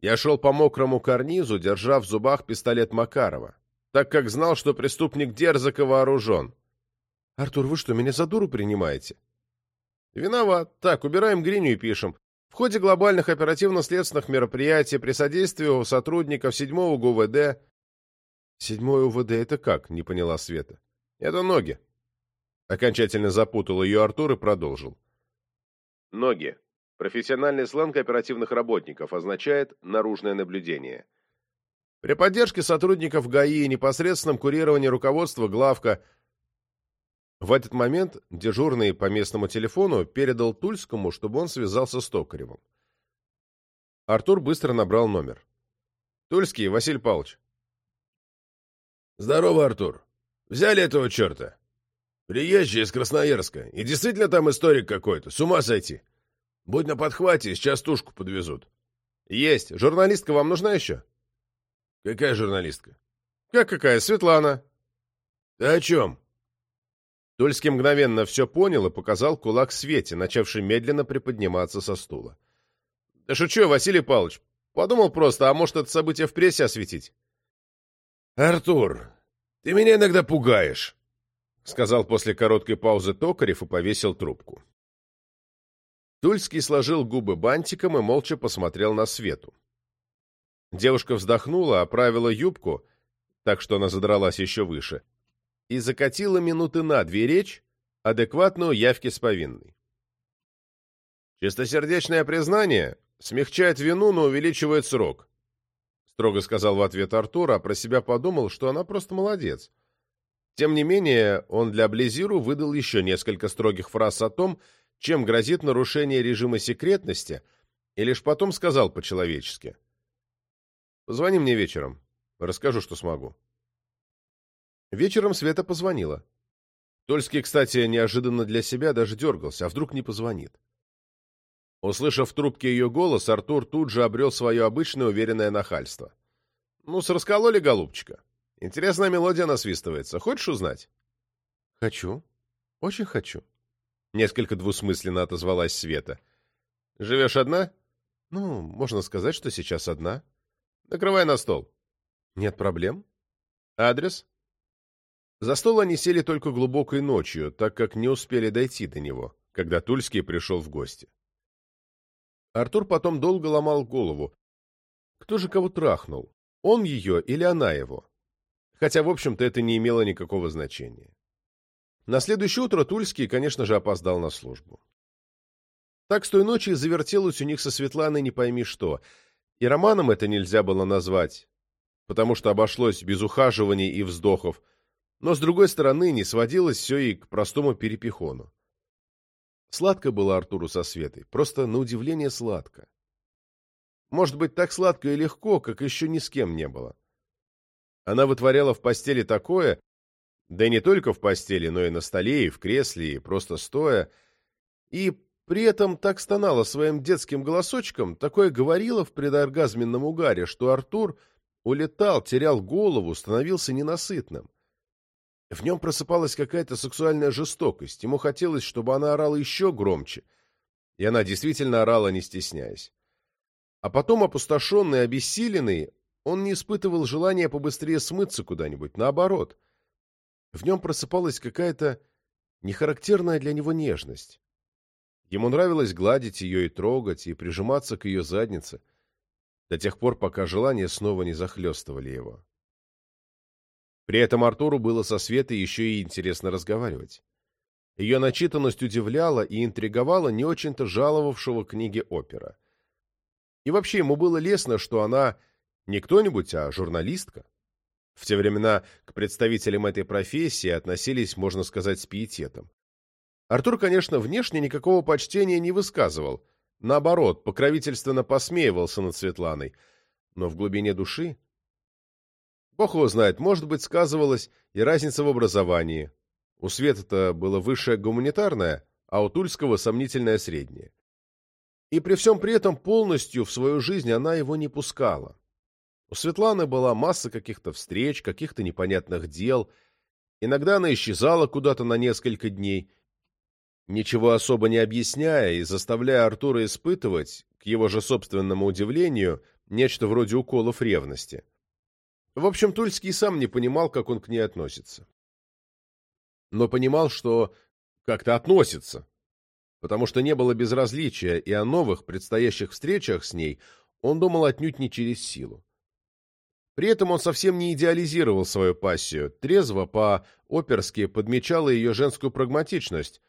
Я шел по мокрому карнизу, держа в зубах пистолет Макарова, так как знал, что преступник дерзок и вооружен. — Артур, вы что, меня за дуру принимаете? — Виноват. Так, убираем гриню и пишем. В ходе глобальных оперативно-следственных мероприятий при содействии сотрудников 7-го ГУВД... — 7-й УВД это как? — не поняла Света. — Это ноги. Окончательно запутал ее Артур и продолжил. Ноги. Профессиональный сленг оперативных работников означает наружное наблюдение. При поддержке сотрудников ГАИ и непосредственном курировании руководства главка в этот момент дежурный по местному телефону передал Тульскому, чтобы он связался с Токаревым. Артур быстро набрал номер. «Тульский, Василий Павлович». «Здорово, Артур. Взяли этого черта?» Приезжий из Красноярска. И действительно там историк какой-то. С ума сойти. Будь на подхвате, сейчас тушку подвезут. Есть. Журналистка вам нужна еще? Какая журналистка? Как какая? Светлана. Ты о чем? Тульский мгновенно все понял и показал кулак Свете, начавший медленно приподниматься со стула. Да шучу, Василий Павлович. Подумал просто, а может это событие в прессе осветить? Артур, ты меня иногда пугаешь. — сказал после короткой паузы Токарев и повесил трубку. Тульский сложил губы бантиком и молча посмотрел на Свету. Девушка вздохнула, оправила юбку, так что она задралась еще выше, и закатила минуты на две речь, адекватную явке с повинной. «Чистосердечное признание смягчает вину, но увеличивает срок», строго сказал в ответ Артур, а про себя подумал, что она просто молодец. Тем не менее, он для Близиру выдал еще несколько строгих фраз о том, чем грозит нарушение режима секретности, и лишь потом сказал по-человечески. «Позвони мне вечером. Расскажу, что смогу». Вечером Света позвонила. Тольский, кстати, неожиданно для себя даже дергался, а вдруг не позвонит. Услышав в трубке ее голос, Артур тут же обрел свое обычное уверенное нахальство. «Ну, с раскололи, голубчика?» Интересная мелодия насвистывается. Хочешь узнать? Хочу. Очень хочу. Несколько двусмысленно отозвалась Света. Живешь одна? Ну, можно сказать, что сейчас одна. Накрывай на стол. Нет проблем. Адрес? За стол они сели только глубокой ночью, так как не успели дойти до него, когда Тульский пришел в гости. Артур потом долго ломал голову. Кто же кого трахнул? Он ее или она его? хотя, в общем-то, это не имело никакого значения. На следующее утро Тульский, конечно же, опоздал на службу. Так с той ночи завертелось у них со Светланой не пойми что, и романом это нельзя было назвать, потому что обошлось без ухаживаний и вздохов, но, с другой стороны, не сводилось все и к простому перепихону. Сладко было Артуру со Светой, просто на удивление сладко. Может быть, так сладко и легко, как еще ни с кем не было. Она вытворяла в постели такое, да и не только в постели, но и на столе, и в кресле, и просто стоя, и при этом так стонала своим детским голосочком, такое говорила в предоргазменном угаре, что Артур улетал, терял голову, становился ненасытным. В нем просыпалась какая-то сексуальная жестокость, ему хотелось, чтобы она орала еще громче, и она действительно орала, не стесняясь. А потом, опустошенный, обессиленный, он не испытывал желания побыстрее смыться куда-нибудь, наоборот. В нем просыпалась какая-то нехарактерная для него нежность. Ему нравилось гладить ее и трогать, и прижиматься к ее заднице, до тех пор, пока желания снова не захлестывали его. При этом Артуру было со Светой еще и интересно разговаривать. Ее начитанность удивляла и интриговала не очень-то жаловавшего книги опера. И вообще ему было лестно, что она не кто-нибудь, а журналистка. В те времена к представителям этой профессии относились, можно сказать, с пиететом. Артур, конечно, внешне никакого почтения не высказывал, наоборот, покровительственно посмеивался над Светланой, но в глубине души... Бог его знает, может быть, сказывалась и разница в образовании. У Света-то было высшее гуманитарное, а у Тульского сомнительное среднее. И при всем при этом полностью в свою жизнь она его не пускала. У Светланы была масса каких-то встреч, каких-то непонятных дел. Иногда она исчезала куда-то на несколько дней, ничего особо не объясняя и заставляя Артура испытывать, к его же собственному удивлению, нечто вроде уколов ревности. В общем, Тульский сам не понимал, как он к ней относится. Но понимал, что как-то относится, потому что не было безразличия, и о новых предстоящих встречах с ней он думал отнюдь не через силу. При этом он совсем не идеализировал свою пассию, трезво по-оперски подмечал ее женскую прагматичность,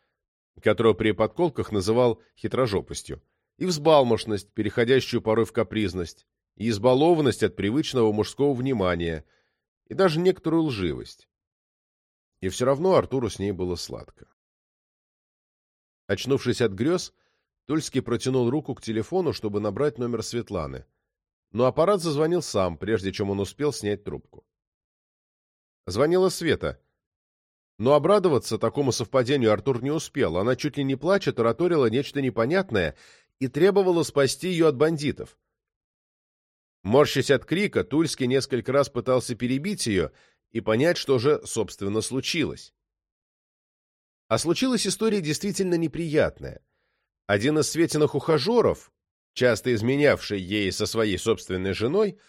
которую при подколках называл хитрожопостью, и взбалмошность, переходящую порой в капризность, и избалованность от привычного мужского внимания, и даже некоторую лживость. И все равно Артуру с ней было сладко. Очнувшись от грез, Тульский протянул руку к телефону, чтобы набрать номер Светланы но аппарат зазвонил сам, прежде чем он успел снять трубку. Звонила Света. Но обрадоваться такому совпадению Артур не успел. Она чуть ли не плача тараторила нечто непонятное и требовала спасти ее от бандитов. Морщась от крика, Тульский несколько раз пытался перебить ее и понять, что же, собственно, случилось. А случилась история действительно неприятная. Один из Светиных ухажеров, часто изменявший ей со своей собственной женой,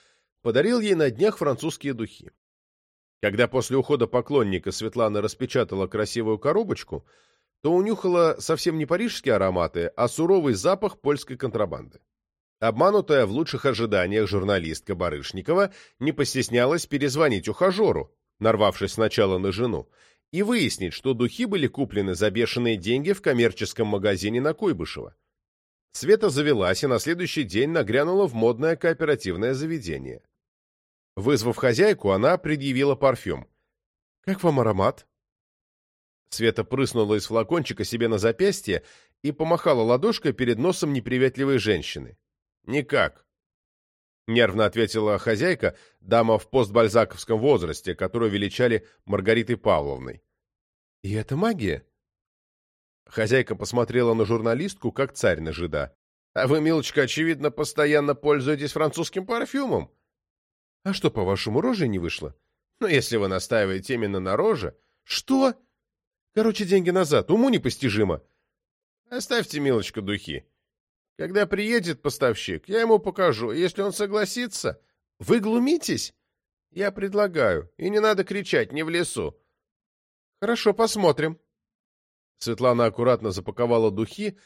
подарил ей на днях французские духи. Когда после ухода поклонника Светлана распечатала красивую коробочку, то унюхала совсем не парижские ароматы, а суровый запах польской контрабанды. Обманутая в лучших ожиданиях журналистка Барышникова не постеснялась перезвонить ухажеру, нарвавшись сначала на жену, и выяснить, что духи были куплены за бешеные деньги в коммерческом магазине на Куйбышево. Света завелась и на следующий день нагрянула в модное кооперативное заведение. Вызвав хозяйку, она предъявила парфюм. «Как вам аромат?» Света прыснула из флакончика себе на запястье и помахала ладошкой перед носом неприветливой женщины. «Никак», — нервно ответила хозяйка, дама в постбальзаковском возрасте, которую величали Маргаритой Павловной. «И это магия?» Хозяйка посмотрела на журналистку, как царь на жида. «А вы, милочка, очевидно, постоянно пользуетесь французским парфюмом». «А что, по-вашему, рожей не вышло?» «Ну, если вы настаиваете именно на роже...» «Что?» «Короче, деньги назад. Уму непостижимо». «Оставьте, милочка, духи. Когда приедет поставщик, я ему покажу. Если он согласится... Вы глумитесь? Я предлагаю. И не надо кричать, не в лесу. Хорошо, посмотрим. Светлана аккуратно запаковала духи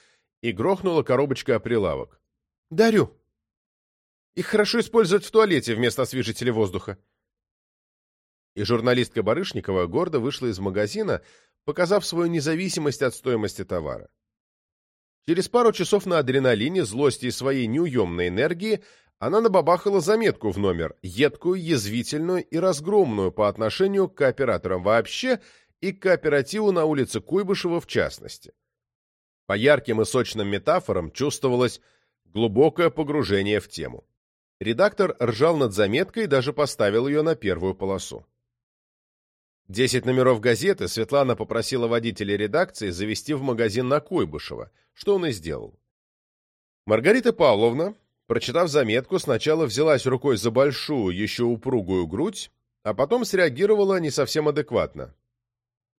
и грохнула коробочкой о прилавок. Дарю. Их хорошо использовать в туалете вместо освежителя воздуха. И журналистка Барышникова гордо вышла из магазина, показав свою независимость от стоимости товара. Через пару часов на адреналине, злости и своей неуемной энергии она набабахала заметку в номер, едкую, язвительную и разгромную по отношению к кооператорам вообще и к кооперативу на улице Куйбышева в частности. По ярким и сочным метафорам чувствовалось глубокое погружение в тему. Редактор ржал над заметкой и даже поставил ее на первую полосу. Десять номеров газеты Светлана попросила водителя редакции завести в магазин на Куйбышева, что он и сделал. Маргарита Павловна, прочитав заметку, сначала взялась рукой за большую, еще упругую грудь, а потом среагировала не совсем адекватно.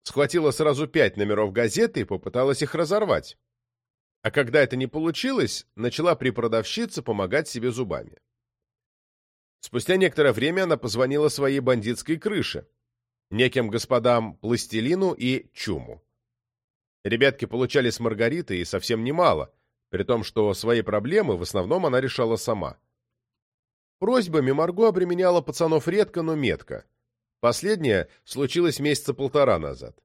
Схватила сразу пять номеров газеты и попыталась их разорвать. А когда это не получилось, начала при продавщице помогать себе зубами. Спустя некоторое время она позвонила своей бандитской крыше, неким господам Пластилину и Чуму. Ребятки получали с Маргаритой и совсем немало, при том, что свои проблемы в основном она решала сама. Просьбами Марго обременяла пацанов редко, но метко. Последнее случилось месяца полтора назад.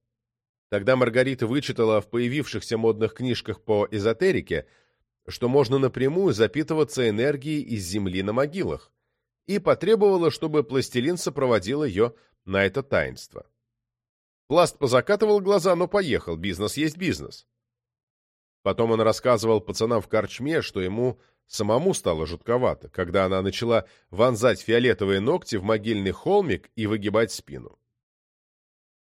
Тогда Маргарита вычитала в появившихся модных книжках по эзотерике, что можно напрямую запитываться энергией из земли на могилах, и потребовала, чтобы пластилин сопроводил ее на это таинство. Пласт позакатывал глаза, но поехал, бизнес есть бизнес. Потом он рассказывал пацанам в корчме, что ему самому стало жутковато, когда она начала вонзать фиолетовые ногти в могильный холмик и выгибать спину.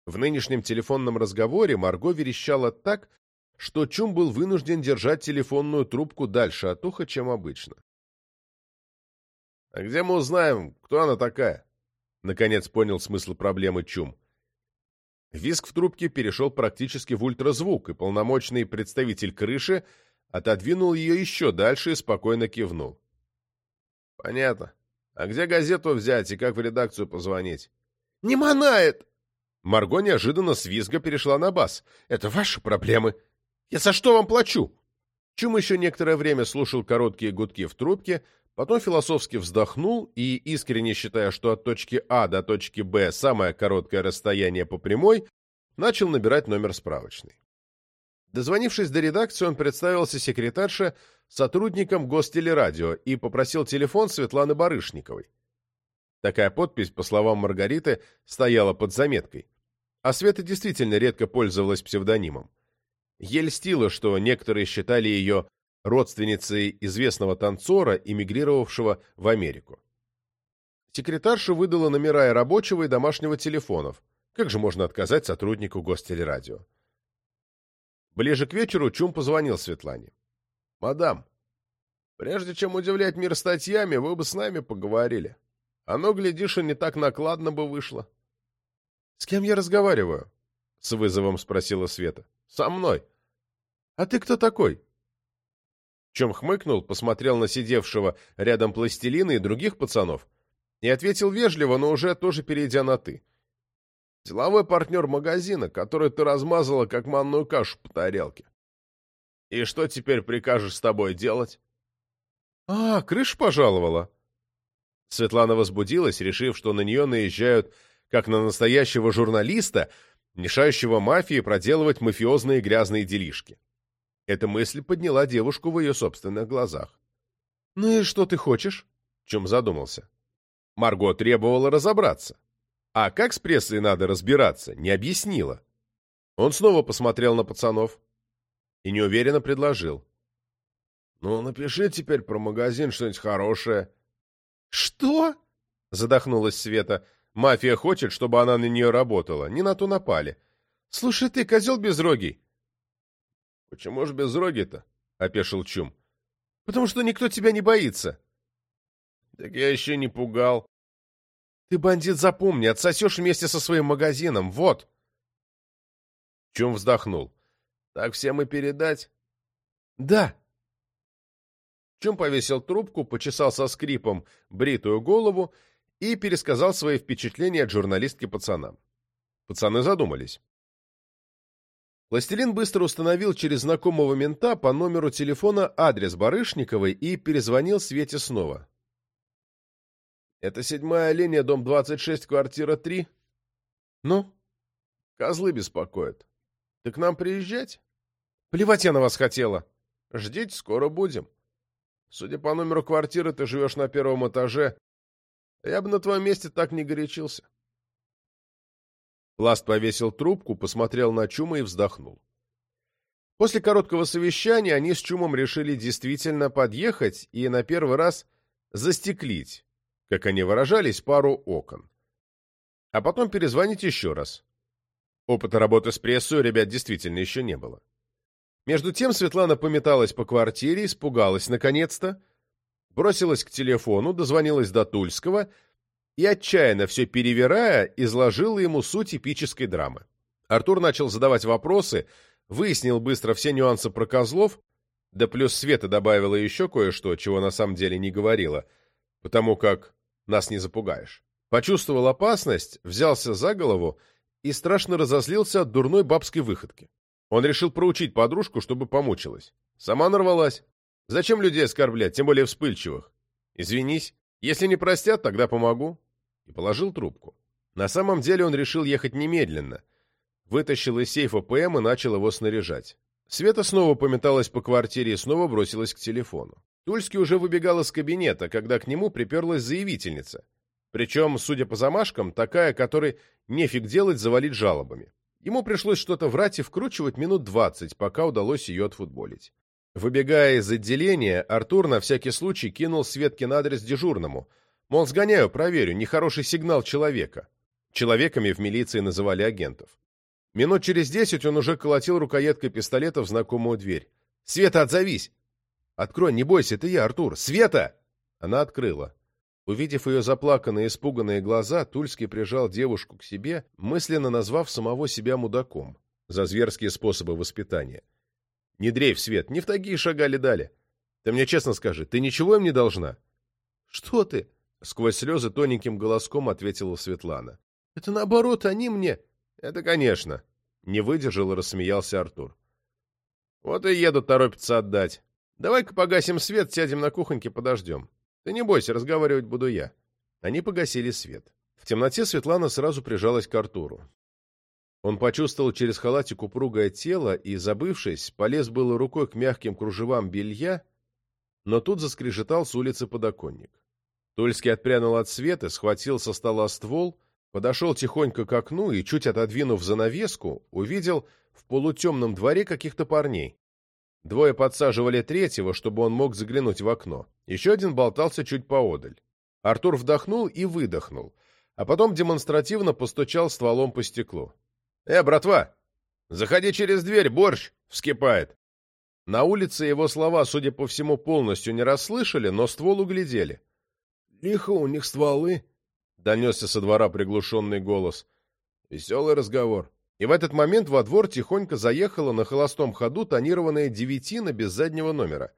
В нынешнем телефонном разговоре Марго верещала так, что Чум был вынужден держать телефонную трубку дальше от уха, чем обычно. «А где мы узнаем, кто она такая?» Наконец понял смысл проблемы Чум. Виск в трубке перешел практически в ультразвук, и полномочный представитель крыши отодвинул ее еще дальше и спокойно кивнул. «Понятно. А где газету взять и как в редакцию позвонить?» «Не манает!» Марго неожиданно с визга перешла на бас. «Это ваши проблемы. Я за что вам плачу?» Чум еще некоторое время слушал короткие гудки в трубке, Потом философски вздохнул и, искренне считая, что от точки А до точки Б самое короткое расстояние по прямой, начал набирать номер справочной. Дозвонившись до редакции, он представился секретарше сотрудником Гостелерадио и попросил телефон Светланы Барышниковой. Такая подпись, по словам Маргариты, стояла под заметкой. А Света действительно редко пользовалась псевдонимом. Ей льстило, что некоторые считали ее родственницей известного танцора, эмигрировавшего в Америку. Секретарша выдала номера и рабочего, и домашнего телефонов. Как же можно отказать сотруднику гостелерадио? Ближе к вечеру Чум позвонил Светлане. «Мадам, прежде чем удивлять мир статьями, вы бы с нами поговорили. Оно, глядишь, и не так накладно бы вышло». «С кем я разговариваю?» — с вызовом спросила Света. «Со мной». «А ты кто такой?» Чем хмыкнул, посмотрел на сидевшего рядом пластилина и других пацанов и ответил вежливо, но уже тоже перейдя на «ты». Деловой партнер магазина, который ты размазала, как манную кашу по тарелке. И что теперь прикажешь с тобой делать? А, крыша пожаловала. Светлана возбудилась, решив, что на нее наезжают, как на настоящего журналиста, мешающего мафии проделывать мафиозные грязные делишки. Эта мысль подняла девушку в ее собственных глазах. «Ну и что ты хочешь?» — чем задумался. Марго требовала разобраться. А как с прессой надо разбираться, не объяснила. Он снова посмотрел на пацанов и неуверенно предложил. «Ну, напиши теперь про магазин что-нибудь хорошее». «Что?» — задохнулась Света. «Мафия хочет, чтобы она на нее работала. Не на то напали. Слушай ты, козел безрогий, «Почему ж без роги-то?» — опешил Чум. «Потому что никто тебя не боится». «Так я еще не пугал». «Ты, бандит, запомни, отсосешь вместе со своим магазином, вот!» Чум вздохнул. «Так всем и передать?» «Да!» Чум повесил трубку, почесал со скрипом бритую голову и пересказал свои впечатления от журналистки пацанам. Пацаны задумались. Пластилин быстро установил через знакомого мента по номеру телефона адрес Барышниковой и перезвонил Свете снова. «Это седьмая линия, дом 26, квартира 3?» «Ну?» «Козлы беспокоят. Ты к нам приезжать?» «Плевать я на вас хотела». «Ждите, скоро будем. Судя по номеру квартиры, ты живешь на первом этаже. Я бы на твоем месте так не горячился». Пласт повесил трубку, посмотрел на Чума и вздохнул. После короткого совещания они с Чумом решили действительно подъехать и на первый раз застеклить, как они выражались, пару окон. А потом перезвонить еще раз. Опыта работы с прессой у ребят действительно еще не было. Между тем Светлана пометалась по квартире, испугалась наконец-то, бросилась к телефону, дозвонилась до Тульского — и, отчаянно все перевирая, изложила ему суть эпической драмы. Артур начал задавать вопросы, выяснил быстро все нюансы про козлов, да плюс Света добавила еще кое-что, чего на самом деле не говорила, потому как нас не запугаешь. Почувствовал опасность, взялся за голову и страшно разозлился от дурной бабской выходки. Он решил проучить подружку, чтобы помучилась. Сама нарвалась. Зачем людей оскорблять, тем более вспыльчивых? Извинись. Если не простят, тогда помогу и положил трубку. На самом деле он решил ехать немедленно. Вытащил из сейфа ПМ и начал его снаряжать. Света снова пометалась по квартире и снова бросилась к телефону. Тульский уже выбегал из кабинета, когда к нему приперлась заявительница. Причем, судя по замашкам, такая, которой нефиг делать завалить жалобами. Ему пришлось что-то врать и вкручивать минут двадцать, пока удалось ее отфутболить. Выбегая из отделения, Артур на всякий случай кинул Светкин адрес дежурному, Мол, сгоняю, проверю, нехороший сигнал человека. Человеками в милиции называли агентов. Минут через десять он уже колотил рукояткой пистолета в знакомую дверь. «Света, отзовись!» «Открой, не бойся, это я, Артур! Света!» Она открыла. Увидев ее заплаканные, испуганные глаза, Тульский прижал девушку к себе, мысленно назвав самого себя мудаком за зверские способы воспитания. «Не дрейф, Свет, не в такие шагали дали. Ты мне честно скажи, ты ничего им не должна?» «Что ты?» Сквозь слезы тоненьким голоском ответила Светлана. «Это наоборот, они мне...» «Это конечно». Не выдержал и рассмеялся Артур. «Вот и еду торопиться отдать. Давай-ка погасим свет, сядем на кухоньке, подождем. Ты не бойся, разговаривать буду я». Они погасили свет. В темноте Светлана сразу прижалась к Артуру. Он почувствовал через халатик упругое тело и, забывшись, полез было рукой к мягким кружевам белья, но тут заскрежетал с улицы подоконник. Тульский отпрянул от света, схватил со стола ствол, подошел тихонько к окну и, чуть отодвинув занавеску, увидел в полутемном дворе каких-то парней. Двое подсаживали третьего, чтобы он мог заглянуть в окно. Еще один болтался чуть поодаль. Артур вдохнул и выдохнул, а потом демонстративно постучал стволом по стеклу. «Э, братва! Заходи через дверь, борщ вскипает!» На улице его слова, судя по всему, полностью не расслышали, но ствол углядели. Лихо у них стволы, — донесся со двора приглушенный голос. Веселый разговор. И в этот момент во двор тихонько заехала на холостом ходу тонированная девятина без заднего номера.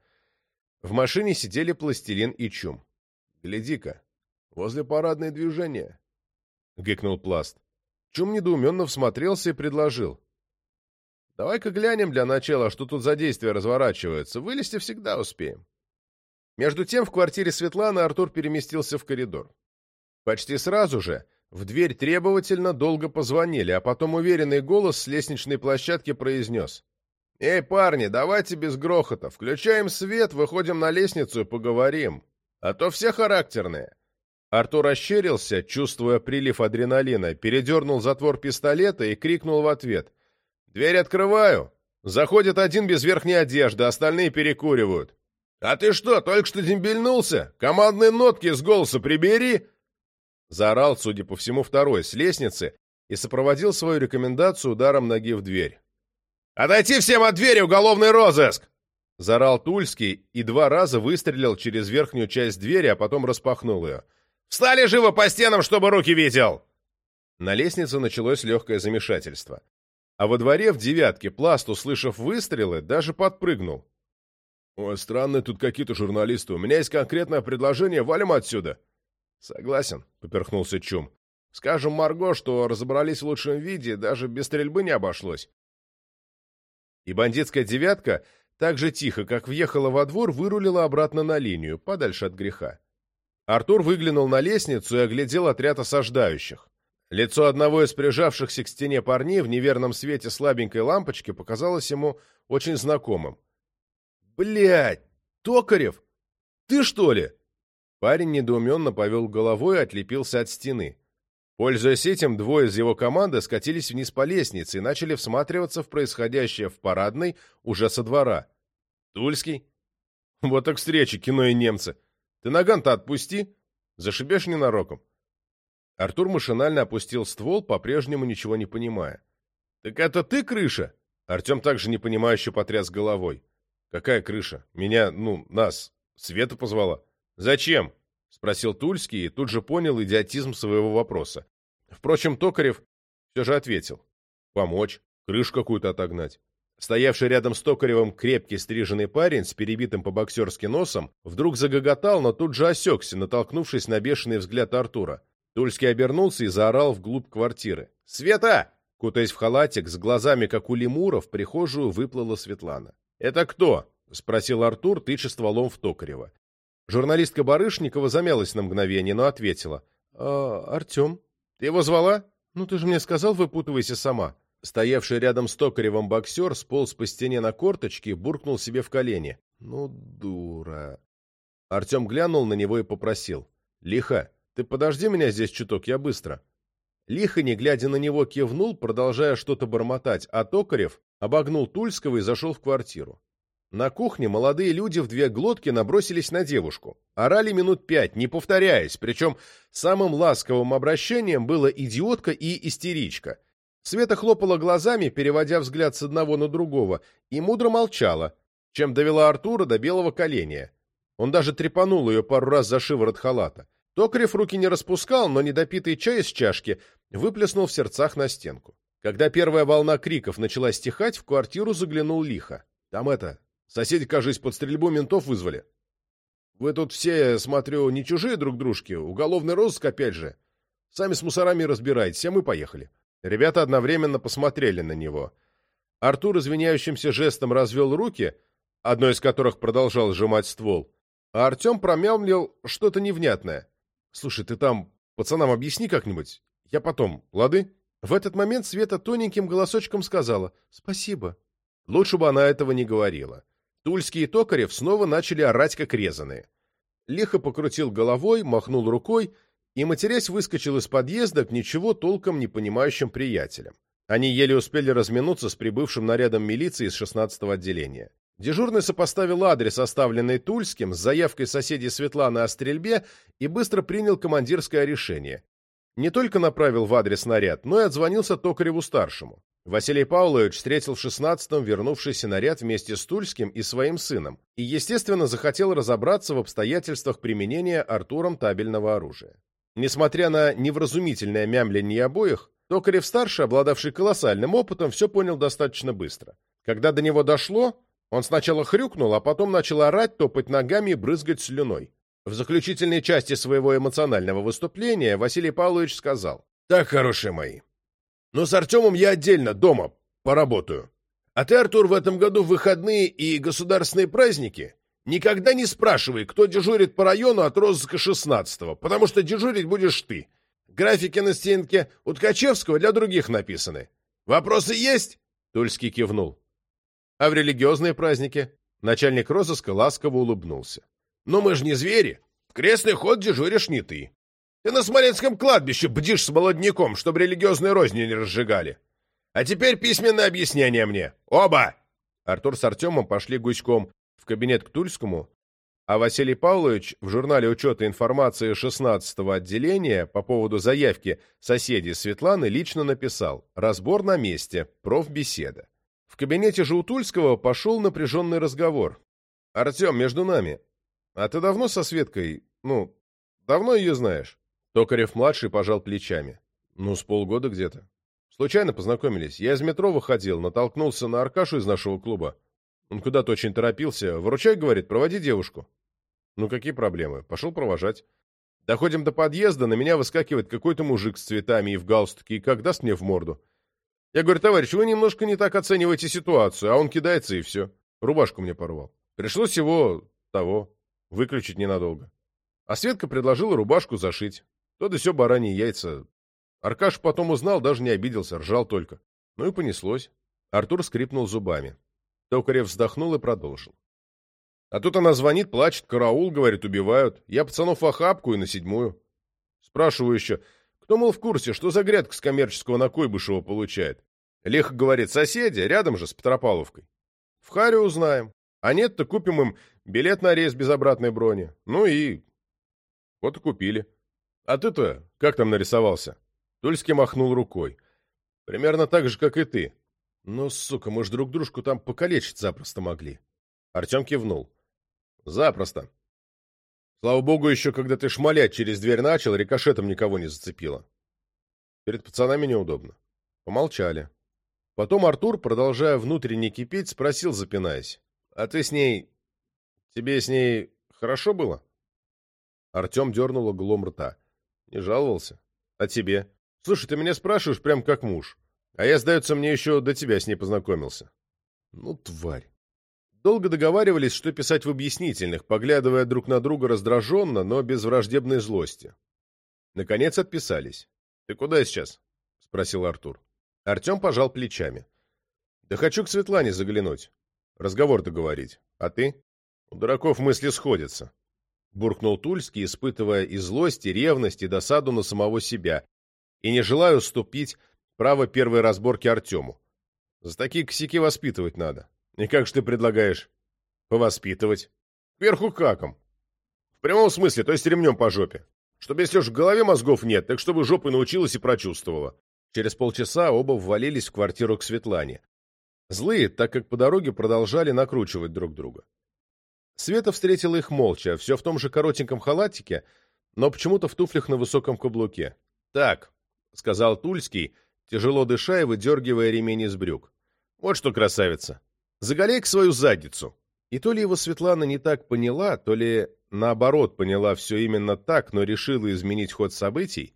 В машине сидели пластилин и чум. — Гляди-ка, возле парадной движения, — гыкнул Пласт. Чум недоуменно всмотрелся и предложил. «Давай-ка глянем для начала, что тут за действие разворачивается. Вылезти всегда успеем». Между тем в квартире Светланы Артур переместился в коридор. Почти сразу же в дверь требовательно долго позвонили, а потом уверенный голос с лестничной площадки произнес. «Эй, парни, давайте без грохота. Включаем свет, выходим на лестницу и поговорим. А то все характерные». Артур ощерился, чувствуя прилив адреналина, передернул затвор пистолета и крикнул в ответ. «Дверь открываю! Заходит один без верхней одежды, остальные перекуривают. «А ты что, только что дембельнулся? Командные нотки с голоса прибери!» Заорал, судя по всему, второй с лестницы и сопроводил свою рекомендацию ударом ноги в дверь. «Отойти всем от двери, уголовный розыск!» Заорал Тульский и два раза выстрелил через верхнюю часть двери, а потом распахнул ее. «Встали живо по стенам, чтобы руки видел!» На лестнице началось легкое замешательство. А во дворе в девятке Пласт, услышав выстрелы, даже подпрыгнул. «Ой, странные тут какие-то журналисты. У меня есть конкретное предложение. Валим отсюда!» «Согласен», — поперхнулся Чум. «Скажем Марго, что разобрались в лучшем виде, даже без стрельбы не обошлось». И бандитская «девятка» так же тихо, как въехала во двор, вырулила обратно на линию, подальше от греха. Артур выглянул на лестницу и оглядел отряд осаждающих. Лицо одного из прижавшихся к стене парней в неверном свете слабенькой лампочки показалось ему очень знакомым. «Блядь! Токарев! Ты что ли?» Парень недоуменно повел головой и отлепился от стены. Пользуясь этим, двое из его команды скатились вниз по лестнице и начали всматриваться в происходящее в парадной уже со двора. «Тульский?» «Вот так встреча, кино и немцы! Ты наган-то отпусти! Зашибешь ненароком!» Артур машинально опустил ствол, по-прежнему ничего не понимая. «Так это ты, крыша?» Артем также непонимающе потряс головой. «Какая крыша? Меня, ну, нас, Света позвала». «Зачем?» — спросил Тульский и тут же понял идиотизм своего вопроса. Впрочем, Токарев все же ответил. «Помочь, крышу какую-то отогнать». Стоявший рядом с Токаревым крепкий стриженный парень с перебитым по-боксерски носом вдруг загоготал, но тут же осекся, натолкнувшись на бешеный взгляд Артура. Тульский обернулся и заорал вглубь квартиры. «Света!» Кутаясь в халатик, с глазами, как у лемура, в прихожую выплыла Светлана. «Это кто?» — спросил Артур, тыча стволом в Токарева. Журналистка Барышникова замялась на мгновение, но ответила. «А, «Артем, ты его звала? Ну, ты же мне сказал, выпутывайся сама». Стоявший рядом с Токаревым боксер сполз по стене на корточки и буркнул себе в колени. «Ну, дура». Артем глянул на него и попросил. «Лиха, ты подожди меня здесь чуток, я быстро». Лихо, не глядя на него, кивнул, продолжая что-то бормотать, а Токарев обогнул Тульского и зашел в квартиру. На кухне молодые люди в две глотки набросились на девушку. Орали минут пять, не повторяясь, причем самым ласковым обращением было идиотка и истеричка. Света хлопала глазами, переводя взгляд с одного на другого, и мудро молчала, чем довела Артура до белого коленя. Он даже трепанул ее пару раз за шиворот халата. Токарев руки не распускал, но недопитый чай из чашки выплеснул в сердцах на стенку. Когда первая волна криков начала стихать, в квартиру заглянул лихо. Там это, соседи, кажись, под стрельбу ментов вызвали. Вы тут все, смотрю, не чужие друг дружки, уголовный розыск опять же. Сами с мусорами разбираетесь, а мы поехали. Ребята одновременно посмотрели на него. Артур извиняющимся жестом развел руки, одной из которых продолжал сжимать ствол, а Артем промямлил что-то невнятное. Слушай, ты там пацанам объясни как-нибудь. Я потом, лады?» В этот момент Света тоненьким голосочком сказала «Спасибо». Лучше бы она этого не говорила. Тульский и Токарев снова начали орать, как резаные. Лихо покрутил головой, махнул рукой и, матерясь, выскочил из подъезда к ничего толком не понимающим приятелям. Они еле успели разминуться с прибывшим нарядом милиции из 16-го отделения. Дежурный сопоставил адрес, оставленный Тульским, с заявкой соседей Светланы о стрельбе и быстро принял командирское решение. Не только направил в адрес наряд, но и отзвонился Токареву-старшему. Василий Павлович встретил в 16-м вернувшийся наряд вместе с Тульским и своим сыном и, естественно, захотел разобраться в обстоятельствах применения Артуром табельного оружия. Несмотря на невразумительное мямление обоих, Токарев-старший, обладавший колоссальным опытом, все понял достаточно быстро. Когда до него дошло, он сначала хрюкнул, а потом начал орать, топать ногами и брызгать слюной. В заключительной части своего эмоционального выступления Василий Павлович сказал, «Так, хорошие мои, Но с Артемом я отдельно, дома, поработаю. А ты, Артур, в этом году в выходные и государственные праздники никогда не спрашивай, кто дежурит по району от розыска 16-го, потому что дежурить будешь ты. Графики на стенке у Ткачевского для других написаны. Вопросы есть?» Тульский кивнул. «А в религиозные праздники?» Начальник розыска ласково улыбнулся. «Но мы же не звери. В крестный ход дежуришь не ты. Ты на Смоленском кладбище бдишь с молодняком, чтобы религиозные розни не разжигали. А теперь письменное объяснение мне. Оба!» Артур с Артемом пошли гуськом в кабинет к Тульскому, а Василий Павлович в журнале учета информации 16-го отделения по поводу заявки соседей Светланы лично написал «Разбор на месте. Профбеседа». В кабинете же у Тульского пошел напряженный разговор. «Артем, между нами. А ты давно со Светкой, ну, давно ее знаешь?» Токарев-младший пожал плечами. «Ну, с полгода где-то. Случайно познакомились. Я из метро выходил, натолкнулся на Аркашу из нашего клуба. Он куда-то очень торопился. Выручай, говорит, проводи девушку. Ну, какие проблемы? Пошел провожать. Доходим до подъезда, на меня выскакивает какой-то мужик с цветами и в галстуке, и как даст мне в морду. Я говорю, товарищ, вы немножко не так оцениваете ситуацию, а он кидается и все. Рубашку мне порвал. Пришлось его, того, выключить ненадолго. А Светка предложила рубашку зашить. То да все бараньи яйца. Аркаш потом узнал, даже не обиделся, ржал только. Ну и понеслось. Артур скрипнул зубами. Токарев вздохнул и продолжил. А тут она звонит, плачет, караул, говорит, убивают. Я пацанов в охапку и на седьмую. Спрашиваю еще, кто, мол, в курсе, что за грядка с коммерческого на Койбышева получает? Леха говорит, соседи, рядом же с Петропавловкой. В Харе узнаем. А нет-то купим им билет на рейс без обратной брони. Ну и... Вот и купили. А ты-то как там нарисовался? Тульский махнул рукой. Примерно так же, как и ты. Ну, сука, мы ж друг дружку там покалечить запросто могли. Артем кивнул. Запросто. Слава богу, еще когда ты шмалять через дверь начал, рикошетом никого не зацепило. Перед пацанами неудобно. Помолчали. Потом Артур, продолжая внутренне кипеть, спросил, запинаясь. «А ты с ней... Тебе с ней хорошо было?» Артем дернул углом рта. «Не жаловался? А тебе? Слушай, ты меня спрашиваешь прям как муж. А я, сдается, мне еще до тебя с ней познакомился». «Ну, тварь!» Долго договаривались, что писать в объяснительных, поглядывая друг на друга раздраженно, но без враждебной злости. Наконец отписались. «Ты куда сейчас?» — спросил Артур. Артем пожал плечами. «Да хочу к Светлане заглянуть. Разговор договорить. А ты?» «У дураков мысли сходятся», — буркнул Тульский, испытывая и злость, и ревность, и досаду на самого себя, и не желая уступить право первой разборки Артему. За такие косяки воспитывать надо. И как же ты предлагаешь? Повоспитывать. Кверху каком. В прямом смысле, то есть ремнем по жопе. Чтобы если уж в голове мозгов нет, так чтобы жопой научилась и прочувствовала. Через полчаса оба ввалились в квартиру к Светлане. Злые, так как по дороге продолжали накручивать друг друга. Света встретила их молча, все в том же коротеньком халатике, но почему-то в туфлях на высоком каблуке. «Так», — сказал Тульский, тяжело дыша и выдергивая ремень из брюк. «Вот что, красавица, Заголей-ка свою задницу. И то ли его Светлана не так поняла, то ли, наоборот, поняла все именно так, но решила изменить ход событий,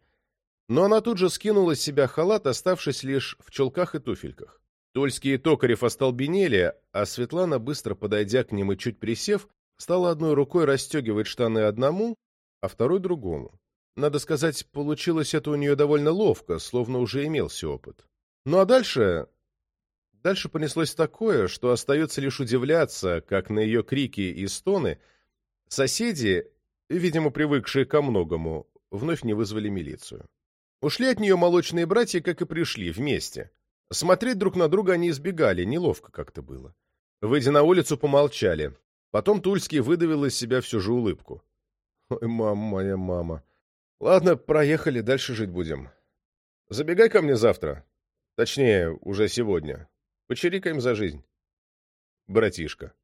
но она тут же скинула с себя халат, оставшись лишь в чулках и туфельках. Тольский и Токарев остолбенели, а Светлана, быстро подойдя к ним и чуть присев, стала одной рукой расстегивать штаны одному, а второй другому. Надо сказать, получилось это у нее довольно ловко, словно уже имелся опыт. Ну а дальше Дальше понеслось такое, что остается лишь удивляться, как на ее крики и стоны соседи, видимо, привыкшие ко многому, вновь не вызвали милицию. Ушли от нее молочные братья, как и пришли, вместе. Смотреть друг на друга они избегали, неловко как-то было. Выйдя на улицу, помолчали. Потом Тульский выдавил из себя всю же улыбку. «Ой, мама моя мама. Ладно, проехали, дальше жить будем. Забегай ко мне завтра. Точнее, уже сегодня. Почирикаем за жизнь. Братишка.